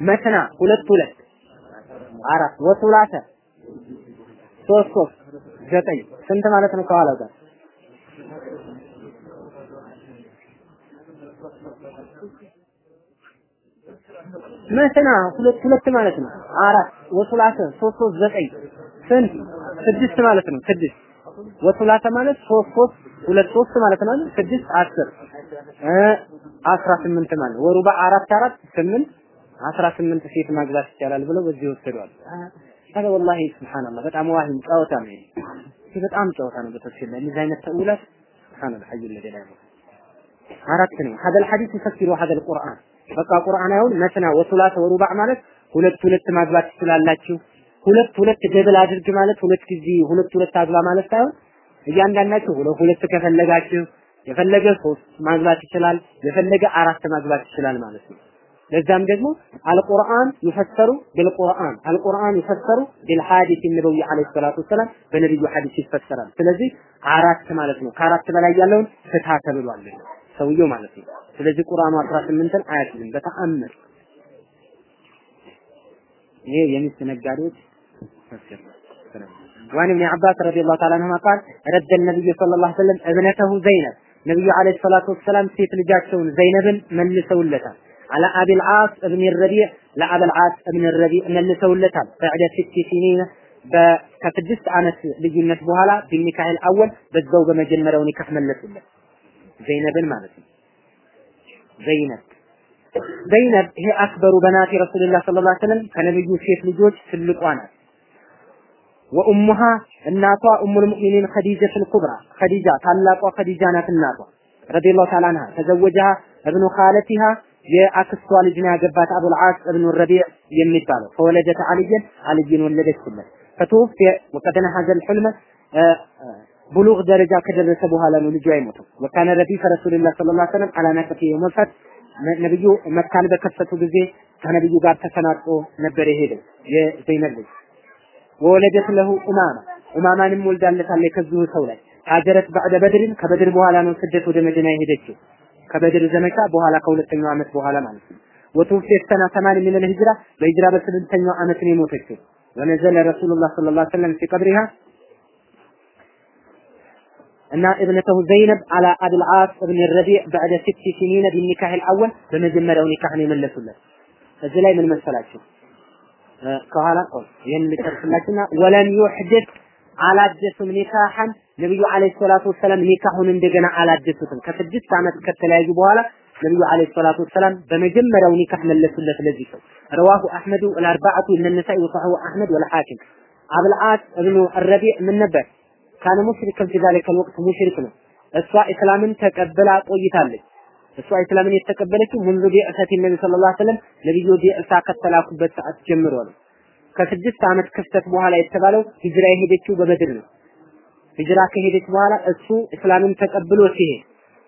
መስና ሁለት ሁለት አራት ወሱላተ ሶስት ሶስት ዘጠኝ ስንት ማለት ነው? ከኋላ ጋር መስና ሁለት ሁለት ማለት ነው። አራት ወሱላተ ሶስት ሶስት ዘጠኝ ስንት ስድስት ማለት ነው። ስድስት ወሱላተ ማለት ሶስት ሶስት ሁለት ሶስት ማለት ነው። ስድስት አስር እ አስራ ስምንት ማለት ወሩባ አራት አራት ስምንት አስራ ስምንት ሴት ማግባት ይቻላል ብለው በዚህ ወሰዷል። هذا والله سبحان الله በጣም ዋሂም ጨዋታ ነው። ይሄ በጣም ጨዋታ ነው። በተፍሲር ላይ እንደዚህ አይነት ተውላት سبحان الله حي الذي لا يموت አራት ነው። هذا الحديث يفسر هذا القرآن በቃ ቁርአን አይሆን መስና ወሱላተ ወሩባዕ ማለት ሁለት ሁለት ማግባት ትችላላችሁ። ሁለት ሁለት double አድርግ ማለት ሁለት ጊዜ ሁለት ሁለት አግባ ማለት ሳይሆን እያንዳንዳችሁ ሁለት ሁለት ከፈለጋችሁ የፈለገ ሶስት ማግባት ይችላል፣ የፈለገ አራት ማግባት ይችላል ማለት ነው። ለዛም ደግሞ القرآن يفسر بالقرآن القرآن يفسر بالحديث ነብዩ عليه الصلاة والسلام በነብዩ ሐዲስ ይፈሰራል። ስለዚህ አራት ማለት ነው። ከአራት በላይ ያለውን ፍታ ተብሏል ሰውየው ማለት ነው። ስለዚህ ቁርአኑ 18ን አያትልም በተአምር ይሄ የሚስት ነጋዴዎች ተፍሲር ነው። وعن ابن عباس رضي الله تعالى عنهما قال رد النبي صلى الله عليه وسلم ابنته زينب ነብዩ አለይሂ ሰላቱ ወሰላም ሴት ልጃቸውን ዘይነብን መልሰውለታል። على أبي العاص ابن الربيع لأبي العاص ابن الربيع መልሰውለታል። بعد ست سنين ከስድስት ዓመት ልዩነት በኋላ ቢኒካህል አወል በዛው በመጀመሪያው ኒካህ መለሱለት ዘይነብን ማለት ነው። ዘይነብ ዘይነብ ይሄ አክበሩ በናቲ ረሱልላህ ሰለላሁ ዐለይሂ ወሰለም ከነብዩ ሴት ልጆች ትልቋ ናት። ወኡሙሃ እናቷ ኡሙል ሙእሚኒን ኸዲጀቱል ኩብራ ኸዲጃ ታላቋ ኸዲጃ ናት እናቷ ረዲየላሁ ተዓላ አንሃ ተዘወጀሃ እብኑ ኻለቲሃ የአክስቷ ልጅ ነው ያገባት አቡል ዓስ እብኑ ረቢዕ የሚባለው ፈወለደት አልየን አልይን ወለደችለት ፈተወፍየ ወቀደነ ሀዘል ሕልመ ብሉግ ደረጃ ከደረሰ በኋላ ነው ልጁ አይሞትም። ወካነ ረፊቀ ረሱልላህ ሰለላሁ ዐለይሂ ወሰለም አላናቀቲ የመፈት ነብዩ መካን በከፈቱ ጊዜ ከነብዩ ጋር ተሰናጦ ነበር የሄደው የዘይነብ ልጅ ወለደት ለሁ ኡማማ ኡማማንም ወልዳለታለች ከዚሁ ሰው ላይ ሀጀረት ባዕደ በድርን ከበድር በኋላ ነው ስደት ወደ መዲና የሄደችው ከበድር ዘመቻ በኋላ ከሁለተኛው ዓመት በኋላ ማለት ነው ወትውፊየት ሰና ሰማን ሚነል ሂጅራ በሂጅራ በስምንተኛው ዓመት ነው የሞተችው ወነዘለ ረሱሉላህ ሰለላሁ ዐለይሂ ወሰለም ፊ ቀብሪሃ أن ابنته زينب على أبي العاص بن الربيع بعد ست سنين بالنكاح الأول بمزمرة ونكاح من الله. سلس فالزلاي من المسلاتش قال قال ولم يحدث على الجسم نكاحا. نبي عليه الصلاة والسلام نكاح من دقنا على الجسم كفجس عمد كالتلاج بوالا. نبي عليه الصلاة والسلام بمجمرة ونكاح من لسلة الذي سو رواه أحمد والأربعة من النساء وصحوه أحمد والحاكم. عبد العاد بن الربيع من نبه ካነ ሙሽሪከን ዛሊከ ወቅት ሙሽሪክ ነው። እሷ እስላምን ተቀብላ ቆይታለች። እሷ እስላምን የተቀበለችው ሙንዙ ቢዕሰቲ ነቢ ሰለላሁ ዐለይሂ ወሰለም ነብዩ ቢዕሳ ከተላኩበት ሰዓት ጀምሮ ነው። ከስድስት ዓመት ክፍተት በኋላ የተባለው ሂጅራ የሄደችው በበድር ነው። ሂጅራ ከሄደች በኋላ እሱ እስላምን ተቀብሎ ሲሄድ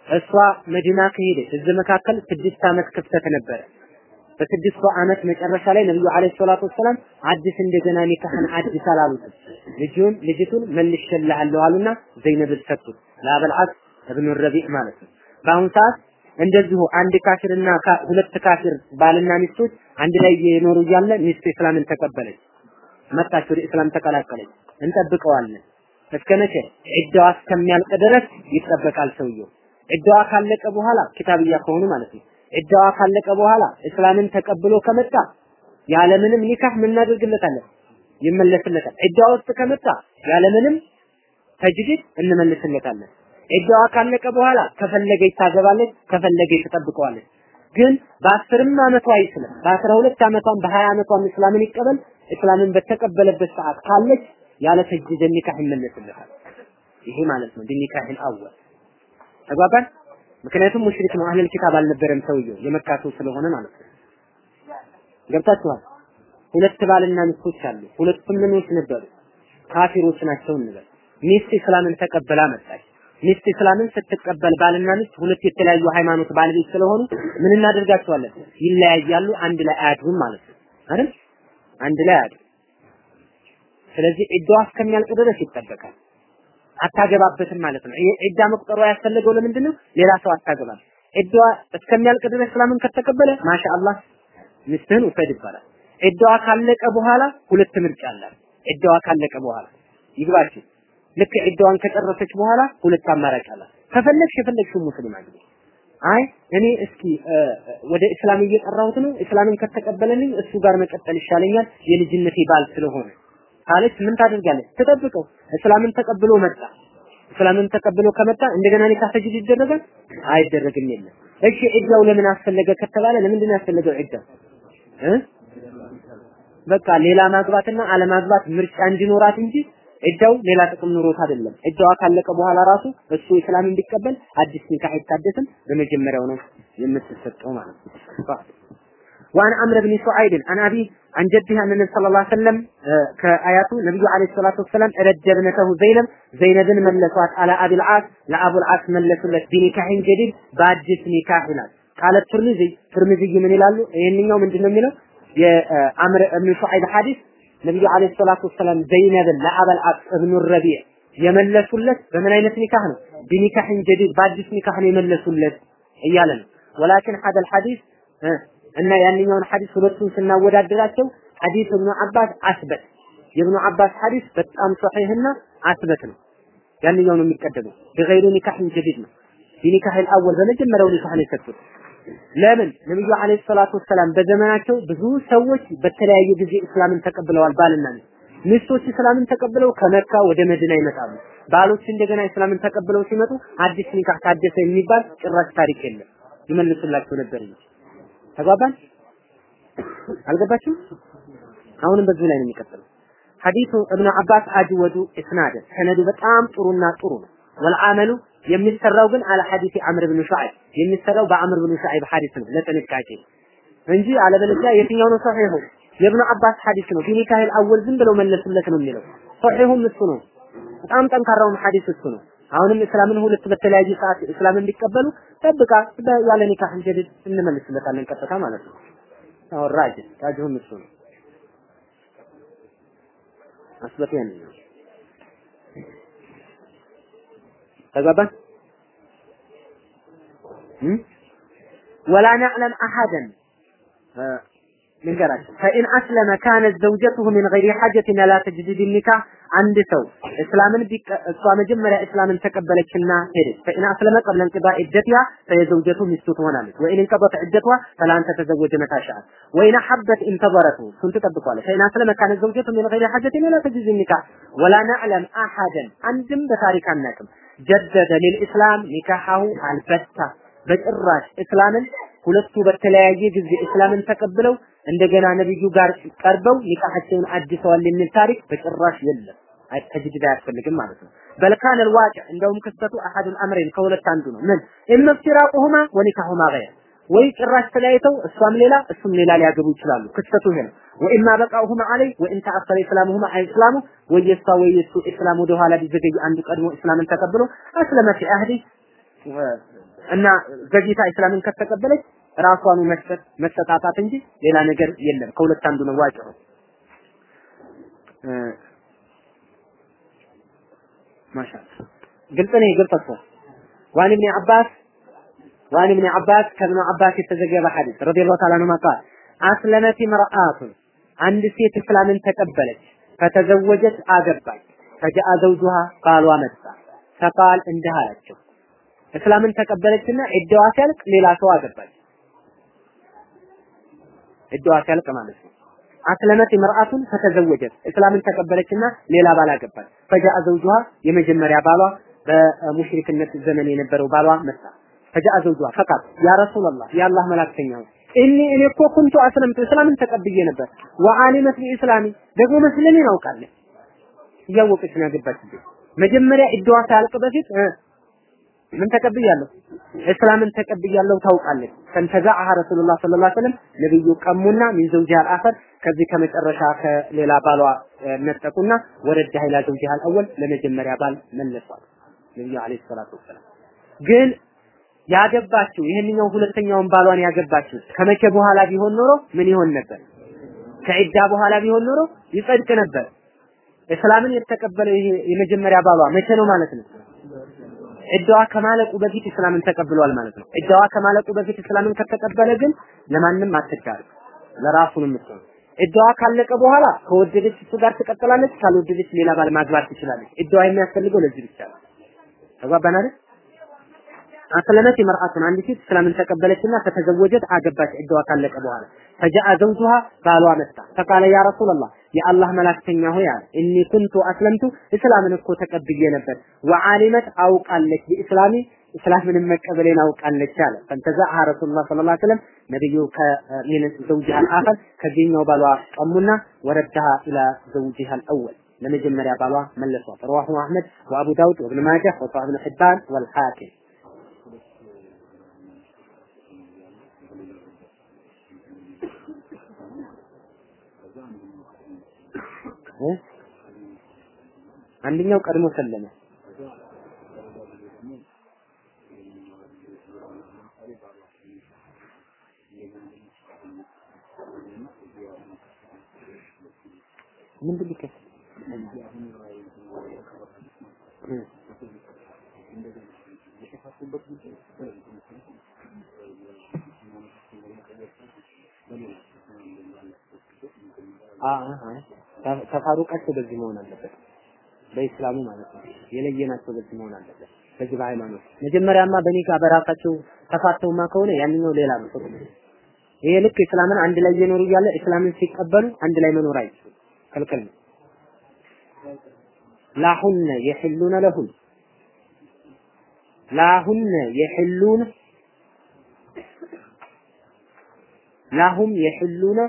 እሷ መዲና ከሄደች እዚህ መካከል ስድስት ዓመት ክፍተት ነበረ። በስድስቱ ዓመት መጨረሻ ላይ ነብዩ አለይሂ ሰላቱ ወሰላም አዲስ እንደገና ኒካህን አዲስ አላሉትም። ልጁን ልጅቱን መልሼልሃለሁ አሉና ዘይነብን ሰጡት። ለአበልዓስ እብኑ ረቢዕ ማለት ነው። በአሁኑ ሰዓት እንደዚሁ አንድ ካፊርና ሁለት ካፊር ባልና ሚስቶች አንድ ላይ የኖሩ እያለ ሚስቱ እስላምን ተቀበለች፣ መጣች፣ ወደ እስላም ተቀላቀለች። እንጠብቀዋለን እስከ መቼ? ዒዳዋ እስከሚያልቅ ድረስ ይጠበቃል ሰውየው። ዒዳዋ ካለቀ በኋላ ኪታብያ ከሆኑ ማለት ነው። ዒዳዋ ካለቀ በኋላ እስላምን ተቀብሎ ከመጣ ያለምንም ኒካህ እናደርግለታለን? ይመለስለታል። ዒዳዋ ውስጥ ከመጣ ያለምንም ተጅዲድ እንመልስለታለን። ዒዳዋ ካለቀ በኋላ ከፈለገች ታገባለች፣ ከፈለገች ትጠብቀዋለች። ግን በአስርም አመቷ አይስለም በአስራ ሁለት አመቷም በሀያ አመቷም እስላምን ይቀበል እስላምን በተቀበለበት ሰዓት ካለች ያለ ተጅዲድ ኒካህ ይመለስለታል። ይሄ ማለት ነው ቢኒካህል አወል ተግባባን። ምክንያቱም ሙሽሪክ ነው አህለል ኪታብ አልነበረም ሰውየው የመካ ሰው ስለሆነ ማለት ነው። ገብታችኋል? ሁለት ባልና ሚስቶች አሉ። ሁለቱም ምኖች ነበሩ? ካፊሮች ናቸው እንበል። ሚስት እስላምን ተቀበላ መጣች። ሚስት እስላምን ስትቀበል ባልና ሚስት ሁለት የተለያዩ ሃይማኖት ባለቤት ስለሆኑ ምን እናደርጋቸዋለን? ይለያያሉ፣ አንድ ላይ አያድሩም ማለት ነው አይደል? አንድ ላይ አያድሩም። ስለዚህ ዒዳዋ እስከሚያልቅ ድረስ ይጠበቃል። አታገባበትም ማለት ነው። ዒዳ መቁጠሯ ያስፈለገው ለምንድን ነው? ሌላ ሰው አታገባም። ዒዳዋ እስከሚያልቅ ድረስ እስላምን ከተቀበለ ማሻአላህ ሚስትህን ውሰድ ይባላል። ዒዳዋ ካለቀ በኋላ ሁለት ምርጫ አላት። ዒዳዋ ካለቀ በኋላ ይግባችሁ። ልክ ዒዳዋን ከጨረሰች በኋላ ሁለት አማራጭ አላት። ከፈለግሽ የፈለግሽው ሙስሊም አግቢ። አይ እኔ እስኪ ወደ እስላም እየጠራሁት ነው፣ እስላምን ከተቀበለልኝ እሱ ጋር መቀጠል ይሻለኛል የልጅነቴ ባል ስለሆነ ካለች ምን ታደርጋለች? ተጠብቀው እስላምን ተቀብሎ መጣ። እስላምን ተቀብሎ ከመጣ እንደገና ኒካህ ተጅዲድ ይደረጋል? አይደረግም። የለም። እሺ ዒዳው ለምን አስፈለገ ከተባለ ለምንድን ነው ያስፈለገው ዒዳው? እ በቃ ሌላ ማግባትና አለማግባት ምርጫ እንዲኖራት እንጂ ዒዳው ሌላ ጥቅም ኑሮት አይደለም። ዒዳዋ ካለቀ በኋላ ራሱ እሱ እስላም እንዲቀበል አዲስ ኒካህ አይታደስም። በመጀመሪያው ነው የምትሰጠው ማለት ነው። وعن عمرو بن سعيد عن أبيه عن جده أن النبي صلى الله عليه وسلم كآياته النبي عليه الصلاة والسلام رد ابنته زينب زينب ملسوات على أبي العاص لأبو العاص ملسلت بنكاح جديد بادس نكاح ይላል قال الترمذي ترمذي ምን ይላሉ ይሄንኛው ምንድነው የሚለው የአምር እብን ሹዐይብ ሐዲስ ነብዩ አለይሂ ሰላቱ ወሰላም ዘይነብን ለአበል አስ እብኑ ረቢዕ የመለሱለት በምን አይነት ኒካህ ነው? ቢኒካህን ጀዲድ በአዲስ ኒካህ ነው የመለሱለት እያለ ነው። ወላኪን ሀደል ሐዲስ እና ያንኛውን ሐዲስ ሁለቱን ስናወዳደራቸው ሐዲስ ኢብኑ አባስ አስበት የኢብኑ አባስ ሐዲስ በጣም ሶሒህና አስበት ነው። ያንኛው ነው የሚቀደመው። በገይሩ ኒካህን ጀዲድ ነው። ቢኒካህ አልአወል በመጀመሪያው ኒካህ ነው የሰጡት። ለምን ነብዩ አለይሂ ሰላቱ ወሰላም በዘመናቸው ብዙ ሰዎች በተለያየ ጊዜ እስላምን ተቀብለዋል። ባልና ሚስቶች እስላምን ተቀብለው ከመካ ወደ መዲና ይመጣሉ። ባሎች እንደገና እስላምን ተቀብለው ሲመጡ አዲስ ኒካህ ታደሰ የሚባል ጭራሽ ታሪክ የለም። ይመልሱላቸው ነበር እንጂ ተግባባን? አልገባችሁም? አሁንም በዚህ ላይ ነው የሚቀጥለው። ሐዲሱ እብኑ አባስ አጅወዱ እስናደ ሰነዱ በጣም ጥሩና ጥሩ ነው። ወልዓመሉ የሚሰራው ግን አለ ሐዲስ አምር ብን ሹዐይብ የሚሰራው በአምር ብን ሹዐይብ ሐዲስ ነው ለጥንቃቄ እንጂ አለበለዚያ የትኛው ነው ሶሒሁ? የእብኑ አባስ ሐዲስ ነው። ቢኒካህል አወል ዝም ብለው መለሱለት ነው የሚለው ሶሒሁም እሱ ነው። በጣም ጠንካራውም ሐዲስ እሱ ነው። አሁንም እስላምን ሁለት በተለያዩ ሰዓት እስላምን እንዲቀበሉ ጠብቃ ያለ ኒካህ ጀዲድ እንመልስለታለን ቀጥታ ማለት ነው። አሁን ራጅ ራጅሁም እሱ ነው። አስበቱ ያን ነው። ተግባባን? ولا نعلم أحدا ልንገራችሁ فإن أسلم كانت زوجته من غير حاجة إلى تجديد نكاح አንድ ሰው እስላምን እሷ መጀመሪያ እስላምን ተቀበለችና ሄደች። فإن أسلم قبل انقضاء عدتها فهي زوجته ሚስቱ ትሆናለች። وإن انقضت عدتها فلها أن تتزوج متى شاءت وإن أحبت انتظرته እሱን ትጠብቋለች ፈኢን አስለመ ካነት ዘውጀቱ ሚን ገይሪ ሐጀትን ላ ተጅዲድ ኒካህ ወላ ነዕለም አሐደን አንድም በታሪክ አናውቅም ጀደደ ሊልኢስላም ኒካሐሁ አልበታ። በጭራሽ እስላምን ሁለቱ በተለያየ ጊዜ እስላምን ተቀብለው እንደገና ነብዩ ጋር ቀርበው ኒካሐቸውን አድሰዋል የሚል ታሪክ በጭራሽ የለም። ተጅዲድ አያስፈልግም ማለት ነው። በልካን الواقع እንደውም ክስተቱ አሐድ الامرين ከሁለት አንዱ ነው። ምን እማ ፍራቁሁማ ወኒካሁማ ገይር ወይ ጭራሽ ተለያይተው እሷም ሌላ እሱም ሌላ ሊያገቡ ይችላሉ። ክስተቱ ይሄ ነው። ወኢማ በቃሁማ አለይ ወኢን ተአኸረ ኢስላሙሁማ አይ ኢስላሙ ወየሷ ወየሱ ኢስላም ወደ ኋላ ቢዘገይ አንዱ ቀድሞ እስላምን ተቀብሎ አስለመ ፊ አህዲ እና ዘግይታ እስላምን ከተቀበለች ራሷኑ መስጠት መሰጣጣት እንጂ ሌላ ነገር የለም። ከሁለት አንዱ ነው ዋጭ ነው። ማሻአላ ግልጽ ነው። ግልጽ ነው። ዋን ኢብኑ አባስ ዋን ኢብኑ አባስ ከኢብኑ አባስ የተዘገበ ሐዲስ ረዲየላሁ ተዓላ ዐንሁማ ቃል አስለመት ምርአቱን አንድ ሴት እስላምን ተቀበለች፣ ፈተዘወጀት አገባች። ፈጃአ ዘውጁሃ ባሏ መጣ። ፈቃል እንዲህ አላቸው እስላምን ተቀበለችና ዒዳዋ ሲያልቅ ሌላ ሰው አገባች። ዒዳዋ ሲያልቅ ማለት ነው። አስለመት ምርአቱን ፈተዘወጀት እስላምን ተቀበለችና ሌላ ባል አገባች። ፈጃአ ዘውጁሃ የመጀመሪያ ባሏ በሙሽሪክነት ዘመን የነበረው ባሏ መጣ። ፈጃአ ዘውጁሃ ፈቃል ያ ረሱላህ የአላህ መላክተኛ ሆይ እኔ እኔ እኮ ኩንቱ አስለምቱ እስላምን ተቀብዬ ነበር። ወአሊመት ቢኢስላሚ ደግሞ መስለሜን አውቃለሁ። እያወቀች ነው ያገባችብኝ። መጀመሪያ ዒዳዋ ሳያልቅ በፊት ምን ተቀብያለሁ? እስላምን ተቀብያለሁ ታውቃለች። ፈንተዛዐሃ ረሱሉላህ ሰለላሁ ዐለይሂ ወሰለም ነብዩ ቀሙና ሚን ዘውጂሃ አልአኸር ከዚህ ከመጨረሻ ከሌላ ባሏ ነጠቁና ወረደ ሀይላ ዘውጂሃ አልአወል ለመጀመሪያ ባል መለሷል። ነብዩ አለይሂ ሰላቱ ወሰላም ግን ያገባችው ይሄንኛው ሁለተኛውን ባሏን ያገባችው ከመቼ በኋላ ቢሆን ኖሮ ምን ይሆን ነበር? ከዒዳ በኋላ ቢሆን ኖሮ ይጸድቅ ነበር። እስላምን የተቀበለው ይሄ የመጀመሪያ ባሏ መቼ ነው ማለት ነው? ዒዳዋ ከማለቁ በፊት እስላምን ተቀብሏል ማለት ነው። ዒዳዋ ከማለቁ በፊት እስላምን ከተቀበለ ግን ለማንም አትዳርም፣ ለራሱ ነው የምትሆነው። ዒዳዋ ካለቀ በኋላ ከወደደች እሱ ጋር ትቀጥላለች፣ ካልወደደች ሌላ ባል ማግባት ትችላለች። ዒዳዋ የሚያስፈልገው ለዚህ ብቻ ነው። ተግባባን አይደል? አስለመት መርአቱን አንድ ሴት እስላምን ተቀበለችና ከተዘወጀት አገባች ዒዳዋ ካለቀ በኋላ ፈጃአ ዘውጁሃ ባሏ መጣ። ፈቃለ ያ ረሱላህ የአላህ መላክተኛ ሆይ አለ። እኒ ኩንቱ አስለምቱ እስላምን እኮ ተቀብዬ ነበር። ወዓሊመት አውቃለች በኢስላሚ እስላምንም መቀበሌን አውቃለች አለ። ፈንተዛአ ረሱሉላህ ሰለላሁ ዐለይሂ ወሰለም ነብዩ ከሚን ዘውጂሃ አልአኸር ከዚህኛው ባሏ ቀሙና ወረዳሃ ኢላ ዘውጂሃ አልአወል ለመጀመሪያ ባሏ መለሷት። ረዋሁ አህመድ ወአቡ ዳውድ ወብን ማጃህ ወሰሒህ ኢብኑ ሒባን ወልሐኪም አንደኛው ቀድሞ ሰለመ። ምንድን ተፋሩቃቸው በዚህ መሆን አለበት። በኢስላሙ ማለት ነው። የለየናቸው በዚህ መሆን አለበት። በዚህ በሃይማኖት መጀመሪያማ በኒካ በራሳቸው ተፋተውማ ከሆነ ያንኛው ሌላ ነው። ይሄ ልክ እስላምን አንድ ላይ እየኖሩ እያለ እስላምን ሲቀበሉ አንድ ላይ መኖር አይችሉም፣ ክልክል ነው። ላሁነ የሕሉነ ለሁን ላሁነ የሕሉነ ላሁም የሕሉነ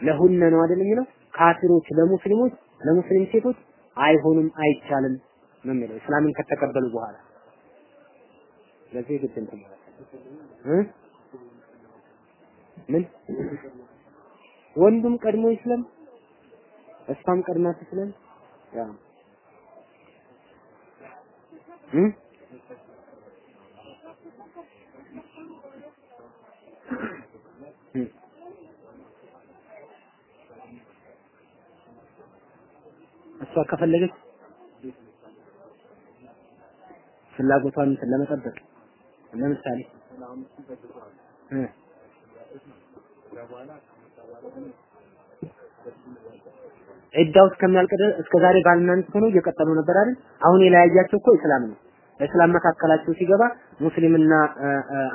ለሁነ ነው አይደል የሚለው ካፊሮች ለሙስሊሞች ለሙስሊም ሴቶች አይሆንም አይቻልም ነው የሚለው። እስላምን ከተቀበሉ በኋላ ለዚህ ግድ እንትን ምን? ወንዱም ቀድሞ ይስለም እሷም ቀድማ ትስለም? ያ እ እሷ ከፈለገች ፍላጎቷን እንትን ለመጠበቅ ለምሳሌ ዒዳው እስከሚያልቅ እስከ ዛሬ ባልና ሚስት ሆነው እየቀጠሉ ነበር አይደል? አሁን የለያያቸው እኮ እስላም ነው። እስላም መካከላቸው ሲገባ ሙስሊምና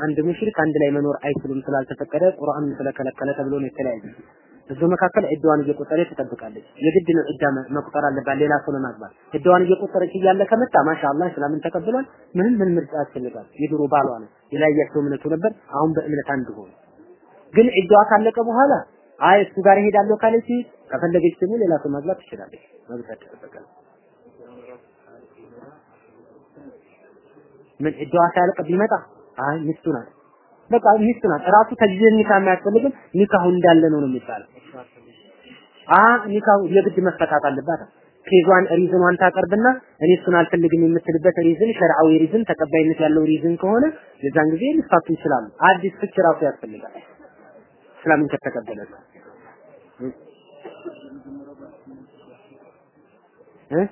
አንድ ሙሽሪክ አንድ ላይ መኖር አይችሉም ስላልተፈቀደ ቁርአን ስለከለከለ ተብሎ ነው የተለያየ። እዚሁ መካከል ዕዳዋን እየቆጠረች ትጠብቃለች። የግድ ነው ዕዳ መቁጠር አለባት ሌላ ሰው ለማግባት። ዕዳዋን እየቆጠረች እያለ ከመጣ ማሻአላህ እስላምን ተቀብሏል። ምንም ምን ምርጫ ያስፈልጋል? የድሮ ባሏ ነው የላያቸው እምነቱ ነበር። አሁን በእምነት አንድ ሆነ። ግን ዕዳዋ ካለቀ በኋላ አይ እሱ ጋር እሄዳለሁ ካለች ከፈለገች ደግሞ ሌላ ሰው ማግባት ትችላለች። መብት ተጠበቀ። ምን ዕዳዋ ሳያልቅ ቢመጣ አይ ሚስቱ ናት በቃ ሚስቱ ናት ራሱ ተጅዚህ ኒካህ የማያስፈልግም ኒካሁ እንዳለ ነው ነው የሚባለው። አ ኒካሁ የግድ መፈታት አለባት። case ዋን reason ዋን ታቀርብና እኔ እሱን አልፈልግም የምትልበት reason ሸርዓዊ reason ተቀባይነት ያለው reason ከሆነ የዛን ጊዜ ሊፋቱ ይችላሉ። አዲስ ፍች ራሱ ያስፈልጋል። እስላምን ከተቀበለ እ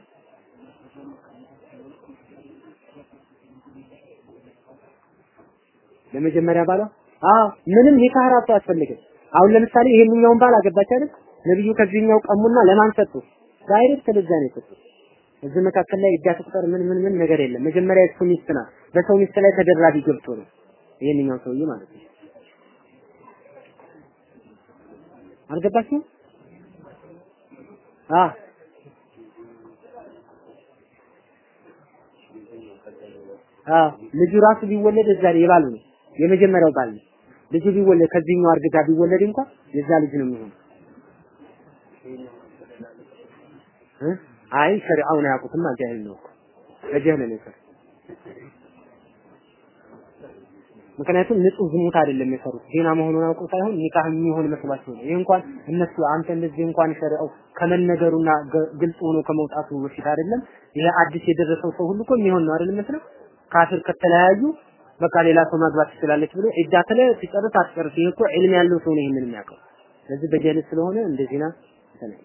ለመጀመሪያ ባሏ? አዎ ምንም ኒካህ ራሱ አያስፈልግም አሁን ለምሳሌ ይሄንኛውን ባል አገባች አይደል? ነብዩ ከዚህኛው ቀሙና ለማን ሰጡ? direct ለዛ ነው የሰጡት እዚህ መካከል ላይ ዒዳ ቁጥር ምን ምን ምን ነገር የለም። መጀመሪያ እሱ ሚስት ናት። በሰው ሚስት ላይ ተደራቢ ገብቶ ነው ይሄንኛው ሰውዬ ማለት ነው። አልገባችም አ አ ልጁ ራሱ ቢወለድ እዛ የባሉ ነው የመጀመሪያው ባል ነው። ልጁ ቢወለድ ከዚህኛው አርግዛ ቢወለድ እንኳን የዛ ልጅ ነው የሚሆነው። አይ ሸሪዓውን አያውቁትም ጃሂል ነው በጀህል ነው የሰሩት ምክንያቱም ንጹህ ዝሙት አይደለም የሰሩት ዜና መሆኑን አውቀው ሳይሆን ኒካህ የሚሆን መስሏቸው ነው። ይህ እንኳን እነሱ አንተ እንደዚህ እንኳን ሸሪዓው ከመነገሩና ግልጽ ሆኖ ከመውጣቱ በፊት አይደለም። ይሄ አዲስ የደረሰው ሰው ሁሉ እኮ የሚሆን ነው አይደል መስለው ካፊር ከተለያዩ በቃ ሌላ ሰው ማግባት ትችላለች ብሎ እጃ ተለ ሲጨርስ አትጨርስ። ይሄ እኮ ዒልም ያለው ሰው ነው ይሄንን የሚያውቀው። ስለዚህ በጀህል ስለሆነ እንደዚህ ና ተነሳ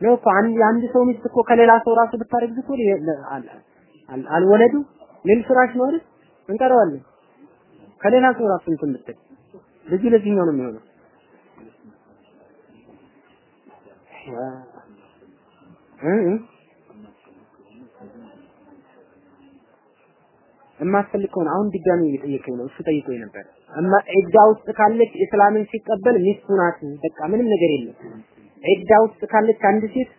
ነው እኮ አንድ አንድ ሰው ሚስት እኮ ከሌላ ሰው ራሱ ብታረግዝ እኮ አልወለዱ? ሌል ፍራሽ ነው አይደል? እንቀረዋለን። ከሌላ ሰው ራሱ እንትን ብትል ልጁ ለዚህኛው ነው የሚሆነው። እ የማትፈልግ ከሆነ አሁን ድጋሚ እየጠየቀኝ ነው እሱ ጠይቆኝ ነበር እማ ዒዳ ውስጥ ካለች እስላምን ሲቀበል ሚስቱ ናት በቃ ምንም ነገር የለም ዒዳ ውስጥ ካለች አንድ ሴት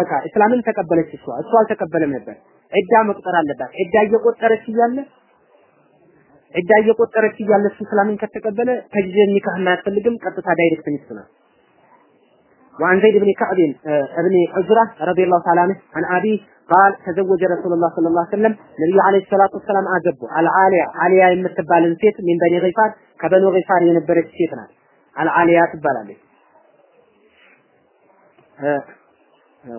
በቃ እስላምን ተቀበለች እሷ እሷ አልተቀበለም ነበር ዒዳ መቁጠር አለባት ዒዳ እየቆጠረች እያለ ዒዳ እየቆጠረች እያለ እሱ እስላምን ከተቀበለ ተጅዘ ኒካህ አያስፈልግም ቀጥታ ዳይሬክት ሚስቱ ናት وعن زيد بن كعب ابن عزرة رضي الله تعالى عنه عن أبيه قال تزوج رسول الله صلى الله عليه وسلم النبي عليه الصلاة والسلام أجبه العالية عالية የምትባል ሴት من بني غيفار ከበኑ غيفار የነበረች ሴት ናት አልዓሊያ ትባላለች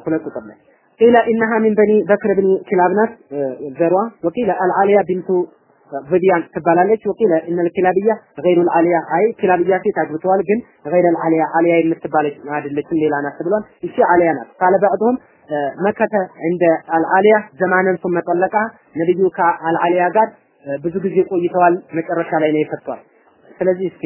ሁለት ቁጥር ላይ ቂለ ኢነሃ ሚን በኒ በክር ብኒ ኪላብ ናት ዘሯ ወቂለ አልዓሊያ ቢንቱ ቪዲያን ትባላለች ወቂለ እነ ኪላብያ ገይሩ አልዓሊያ አይ ኪላብያ ሴት አግብተዋል ግን ገይረ አልዓሊያ አልያ የምትባለች አይደለችም ሌላ ናት ብሏል እሺ አልያ ናት ካለ በዕድሁም መከተ እንደ አልአሊያ ዘማነን ሱመ ጠለቃ ነብዩ ከአልአሊያ ጋር ብዙ ጊዜ ቆይተዋል። መጨረሻ ላይ ነው የፈቷል። ስለዚህ እስኪ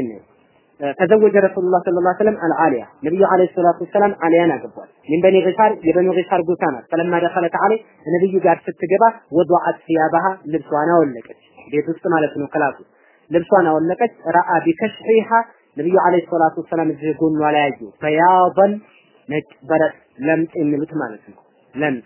ተዘወጀ ረሱሉላህ ሰለላሁ ዐለይሂ ወሰለም አልአሊያ ነብዩ ዐለይሂ ሰላቱ ወሰላም አልያን አገቧል። ምን በኒ ቂሳር የበኒ ቂሳር ጎሳ ናት። ፈለማ ደኸለት ዐለይ ነብዩ ጋር ስትገባ وضعت ثيابها ልብሷን አወለቀች። ቤት ውስጥ ማለት ነው ክላሱ ልብሷን አወለቀች። رأى بكشحها ነብዩ عليه الصلاة والسلام እዚህ ጎኗ ላይ አዩ بياضا ነጭ برص ለምጥ የሚሉት ማለት ነው። ለምጥ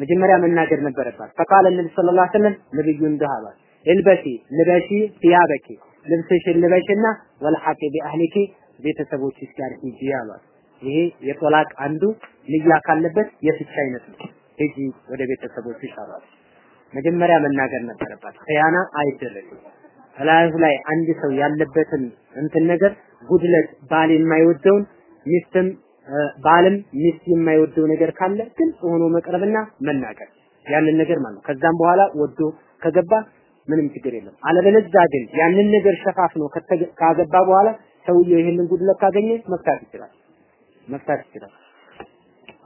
መጀመሪያ መናገር ነበረባት። فقال النبي صلى الله عليه وسلم ነብዩ እንዲህ አሏት፣ البسي ልበሺ ثيابك ልብስሽን ልበሽና والحقي بأهلك ቤተሰቦችሽ ጋር ሂጂ አሏት። ይሄ የጦላቅ አንዱ ንያ ካለበት የፍች አይነት ነው። ሂጂ ወደ ቤተሰቦችሽ አሏት። መጀመሪያ መናገር ነበረባት። ኺያና አይደረግም። እላዩ ላይ አንድ ሰው ያለበትን እንትን ነገር ጉድለት ባል የማይወደውን ሚስትም ባልም ሚስት የማይወደው ነገር ካለ ግልጽ ሆኖ መቅረብና መናገር ያንን ነገር ማለት ነው። ከዛም በኋላ ወዶ ከገባ ምንም ችግር የለም። አለበለዚያ ግን ያንን ነገር ሸፋፍኖ ካገባ በኋላ ሰውየው ይህንን ጉድለት ካገኘ መፍታት ይችላል መፍታት ይችላል።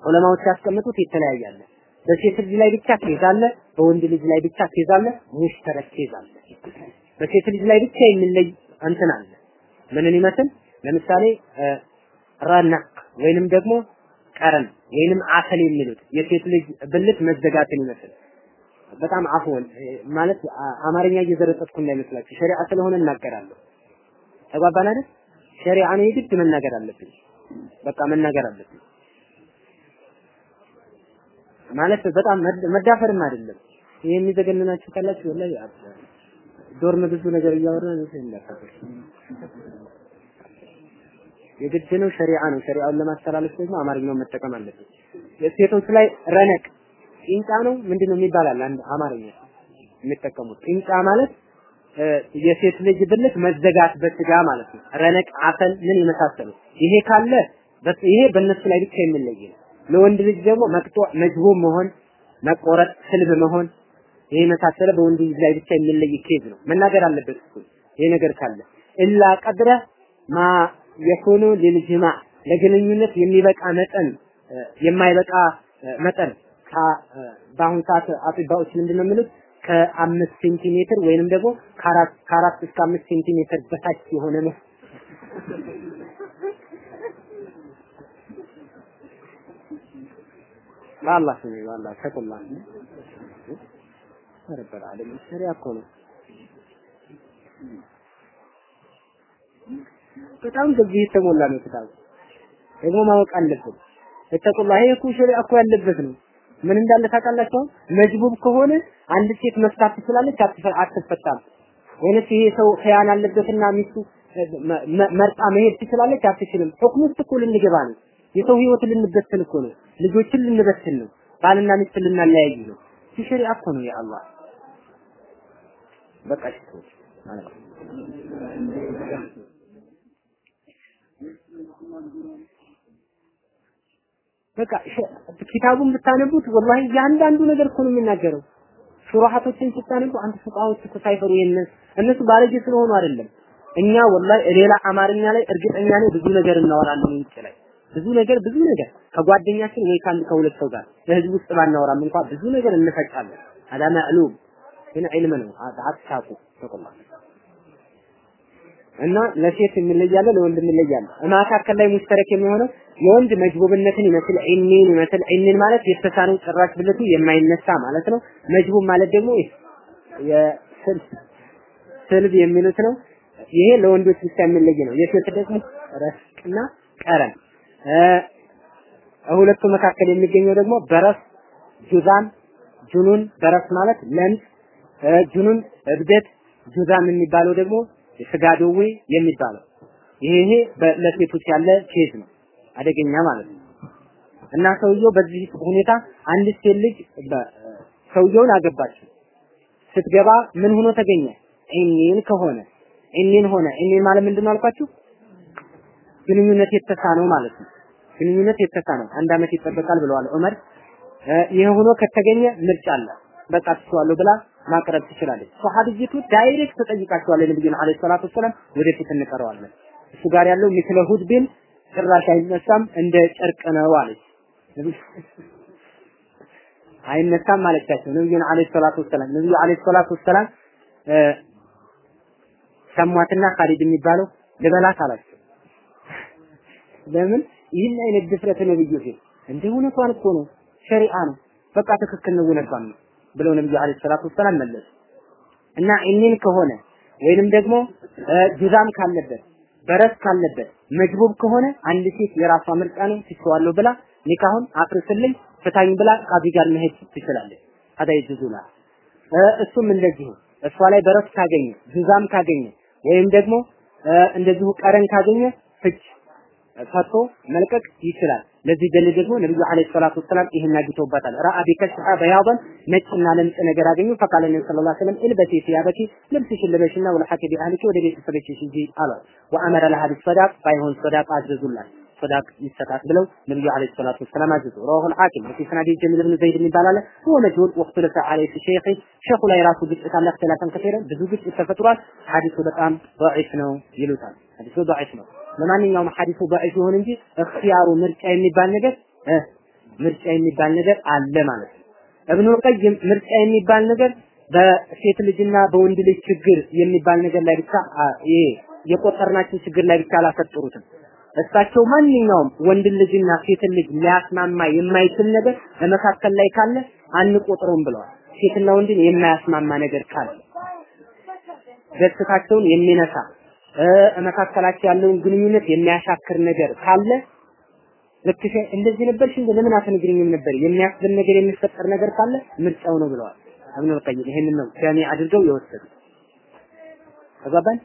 ዑለማዎች ያስቀምጡት የተለያያለ። በሴት ልጅ ላይ ብቻ case በወንድ ልጅ ላይ ብቻ case አለ፣ مشترك case በሴት ልጅ ላይ ብቻ የሚለይ እንትን አለ። ምንን ይመስል ለምሳሌ رتق ወይንም ደግሞ قرن ወይንም عفل የሚሉት የሴት ልጅ ብልት መዘጋትን ይመስል በጣም አፍወን ማለት አማርኛ እየዘረጠጥኩ እንዳይመስላችሁ ሸሪዓ ስለሆነ እናገራለሁ። ተግባባን አይደል? ሸሪዓ ነው የግድ መናገር አለብኝ። በቃ መናገር አለብኝ ማለት በጣም መዳፈርም አይደለም። ይሄ የሚዘገንናችሁ ካላችሁ ወላሂ ዶርም ብዙ ነገር እያወራን እዚህ እንዳታፈር የግድ ነው። ሸሪዓ ነው። ሸሪዓውን ለማስተላለፍ ደግሞ አማርኛውን መጠቀም አለብን። የሴቶች ላይ ረነቅ ጢንጫ ነው ምንድነው የሚባላል አንድ አማርኛ የሚጠቀሙት ጢንጫ ማለት የሴት ልጅ ብልት መዘጋት በስጋ ማለት ነው። ረነቅ፣ አፈን ምን የመሳሰሉ ይሄ ካለ ይሄ በእነሱ ላይ ብቻ የሚለይ ነው። ለወንድ ልጅ ደግሞ መቅጦ መጅቡም መሆን መቆረጥ፣ ስልብ መሆን ይሄ የመሳሰለ በወንድ ልጅ ላይ ብቻ የሚለይ ኬዝ ነው። መናገር አለበት እሱ ይሄ ነገር ካለ ኢላ ቀድረ ማ የኩኑ ሊልጅማ ለግንኙነት የሚበቃ መጠን የማይበቃ መጠን በአሁን ሰዓት አጥባዎች ምንድን ነው የሚሉት ከአምስት ሴንቲሜትር ወይንም ደግሞ ከአራት ከአራት እስከ አምስት ሴንቲሜትር በታች የሆነ ነው። በአላህ ስም በአላህ ተቁላ ረበል ዓለሚን ሸሪያ እኮ ነው። በጣም በዚህ የተሞላ ነው ክታቡ። ደግሞ ማወቅ አለብን። እተቁላ ይሄ እኮ ሸሪዓ እኮ ያለበት ነው። ምን እንዳለ ታውቃላችሁ? መጅቡብ ከሆነ አንድ ሴት መፍታት ትችላለች፣ አትፈታም። ወይንስ ይሄ ሰው ኸያን አለበትና ሚስቱ መርጣ መሄድ ትችላለች፣ አትችልም። ሁክም ውስጥ እኮ ልንገባ ነው። የሰው ህይወት ልንበትን እኮ ነው። ልጆችን ልንበትን ነው። ባልና ሚስት ልናለያይ ነው። ሸሪዓ እኮ ነው የአላህ በቃ ሰዎች ማለት ነው። በቃ ኪታቡን ብታነቡት ወላሂ እያንዳንዱ ነገር እኮ ነው የሚናገረው። ሹሩሐቶችን ስታነቡ አንተ ፉቃዎች እኮ ሳይፈሩ የነሱ እነሱ ባለጌ ስለሆኑ አይደለም። እኛ ወላሂ ሌላ አማርኛ ላይ እርግጠኛ ነኝ ብዙ ነገር እናወራለን ውጭ ላይ ብዙ ነገር ብዙ ነገር ከጓደኛችን ወይ ከአንድ ከሁለት ሰው ጋር ለህዝብ ውስጥ ባናወራም እንኳን ብዙ ነገር እንፈጫለን። አዳ ማዕሉም ግን ዒልም ነው አትሳቁ ተቆላ እና ለሴት የሚለያለ ለወንድ የሚለያለ መካከል ላይ ሙሽተረክ የሚሆነው የወንድ መጅቡብነትን ይመስል ዒኒን ይመስል ዒኒን ማለት የተሳነው ጭራሽ ብልቱ የማይነሳ ማለት ነው። መጅቡብ ማለት ደግሞ ስልብ የሚሉት ነው። ይሄ ለወንዶች ብቻ የሚለይ ነው። የሴት ደግሞ ረስቅና ቀረም ሁለቱ መካከል የሚገኘው ደግሞ برص جذام جنون برص ማለት ለምጽ جنون እብደት جذام የሚባለው ደግሞ የስጋ ደዌ የሚባለው። ይሄ ይሄ ለሴቶች ያለ case ነው። አደገኛ ማለት ነው። እና ሰውየው በዚህ ሁኔታ አንድ ሴት ልጅ ሰውየውን አገባችው ስትገባ ምን ሆኖ ተገኘ? عنين ከሆነ። عنين ሆነ። عنين ማለት ምንድን ነው አልኳችሁ? ግንኙነት የተሳነው ማለት ነው። ግንኙነት የተሳነው አንድ አመት ይጠበቃል ብለዋል ዑመር። ይህ ሆኖ ከተገኘ ምርጫ አለ። በቃ ትችዋለሁ ብላ ማቅረብ ትችላለች። ሶሐቢይቱ ዳይሬክት ተጠይቃቸዋለች ነብዩን አለይሂ ሰላቱ ወሰላም ወደፊት እንቀረዋለን። እሱ ጋር ያለው ምስለ ሁድ ቢን ጭራሽ አይነሳም እንደ ጨርቅ ነው አለች። አይነሳም ማለቻቸው ነብዩን አለይሂ ሰላቱ ወሰላም ነብዩ አለይሂ ሰላቱ ወሰላም ሰሟትና ካሊድ የሚባለው ልበላት አላቸው። ለምን ይህን አይነት ድፍረት ነብዩ ፊት እንደ እውነቷን እኮ ነው ሸሪዓ ነው በቃ ትክክል ነው እውነቷን ነው ብለው ነብዩ عليه الصلاة والسلام መለሱ እና عنين ከሆነ ወይንም ደግሞ جذام ካለበት برص ካለበት مجبوب ከሆነ አንድ ሴት የራሷ ምርጫ ነው ትችዋለሁ ብላ ኒካሁን አፍርስልኝ ፍታኝ ብላ ቃዲ ጋር መሄድ ትችላለች። አዳ ይጁዙላ እሱም እንደዚሁ እሷ ላይ በረስ ካገኘ ጁዛም ካገኘ ወይም ደግሞ እንደዚሁ ቀረን ካገኘ ፍች ፈቶ መልቀቅ ይችላል። ለዚህ ደሊል ደግሞ ነብዩ አለይሂ ሰላቱ ወሰላም ይሄን አግኝተውባታል። ረአ ቢከስሐ በያበን ነጭና ለምጽ ነገር አገኙ። ፈቃለ ነብዩ ሰለላሁ ዐለይሂ ወሰለም ኢልበሲ ሲያበኪ ልብስሽን ልበሽና ወለሐቂ ቢአህሊኪ ወደ ቤተሰቦችሽ ሂጂ አሏት። ወአመረ ለሃ ቢሰዳቅ ባይሆን ሰዳቅ አዘዙላት። ሰዳቅ ይሰጣት ብለው ነብዩ አለይሂ ሰላቱ ወሰላም አዘዙ። ረዋሁ አልሐኪም ወፊ ሰናዲ ጀሚል ብን ዘይድ የሚባል አለ። ሁወ መጅሁል ወክቱለፈ ዐለይሂ ሼኺ ሼኹ ላይ ራሱ ግጭት አለ። እክትላፈን ከሰረ ብዙ ግጭት ተፈጥሯል። ሐዲሱ በጣም ضعيف ነው ይሉታል። ሐዲሱ ضعيف ነው። ለማንኛውም ሐዲሱ ضعيف ይሁን እንጂ እክቲያሩ ምርጫ የሚባል ነገር ምርጫ የሚባል ነገር አለ ማለት ነው። እብኑ ቀይም ምርጫ የሚባል ነገር በሴት ልጅና በወንድ ልጅ ችግር የሚባል ነገር ላይ ብቻ ይሄ የቆጠርናቸው ችግር ላይ ብቻ አላፈጠሩትም። እሳቸው ማንኛውም ወንድ ልጅና ሴት ልጅ ሊያስማማ የማይችል ነገር በመካከል ላይ ካለ አንቆጥረውም ብለዋል። ሴትና ወንድን የማያስማማ ነገር ካለ ደስታቸውን የሚነሳ መካከላቸው ያለውን ግንኙነት የሚያሻክር ነገር ካለ ልክ እንደዚህ ነበርሽ እንደ ለምን አትነግሪኝም ነበር የሚያስብል ነገር የሚፈጠር ነገር ካለ ምርጫው ነው ብለዋል። እብኑ ቀይም ይሄንን ነው ጃሚ አድርገው የወሰዱት። ተግባባን?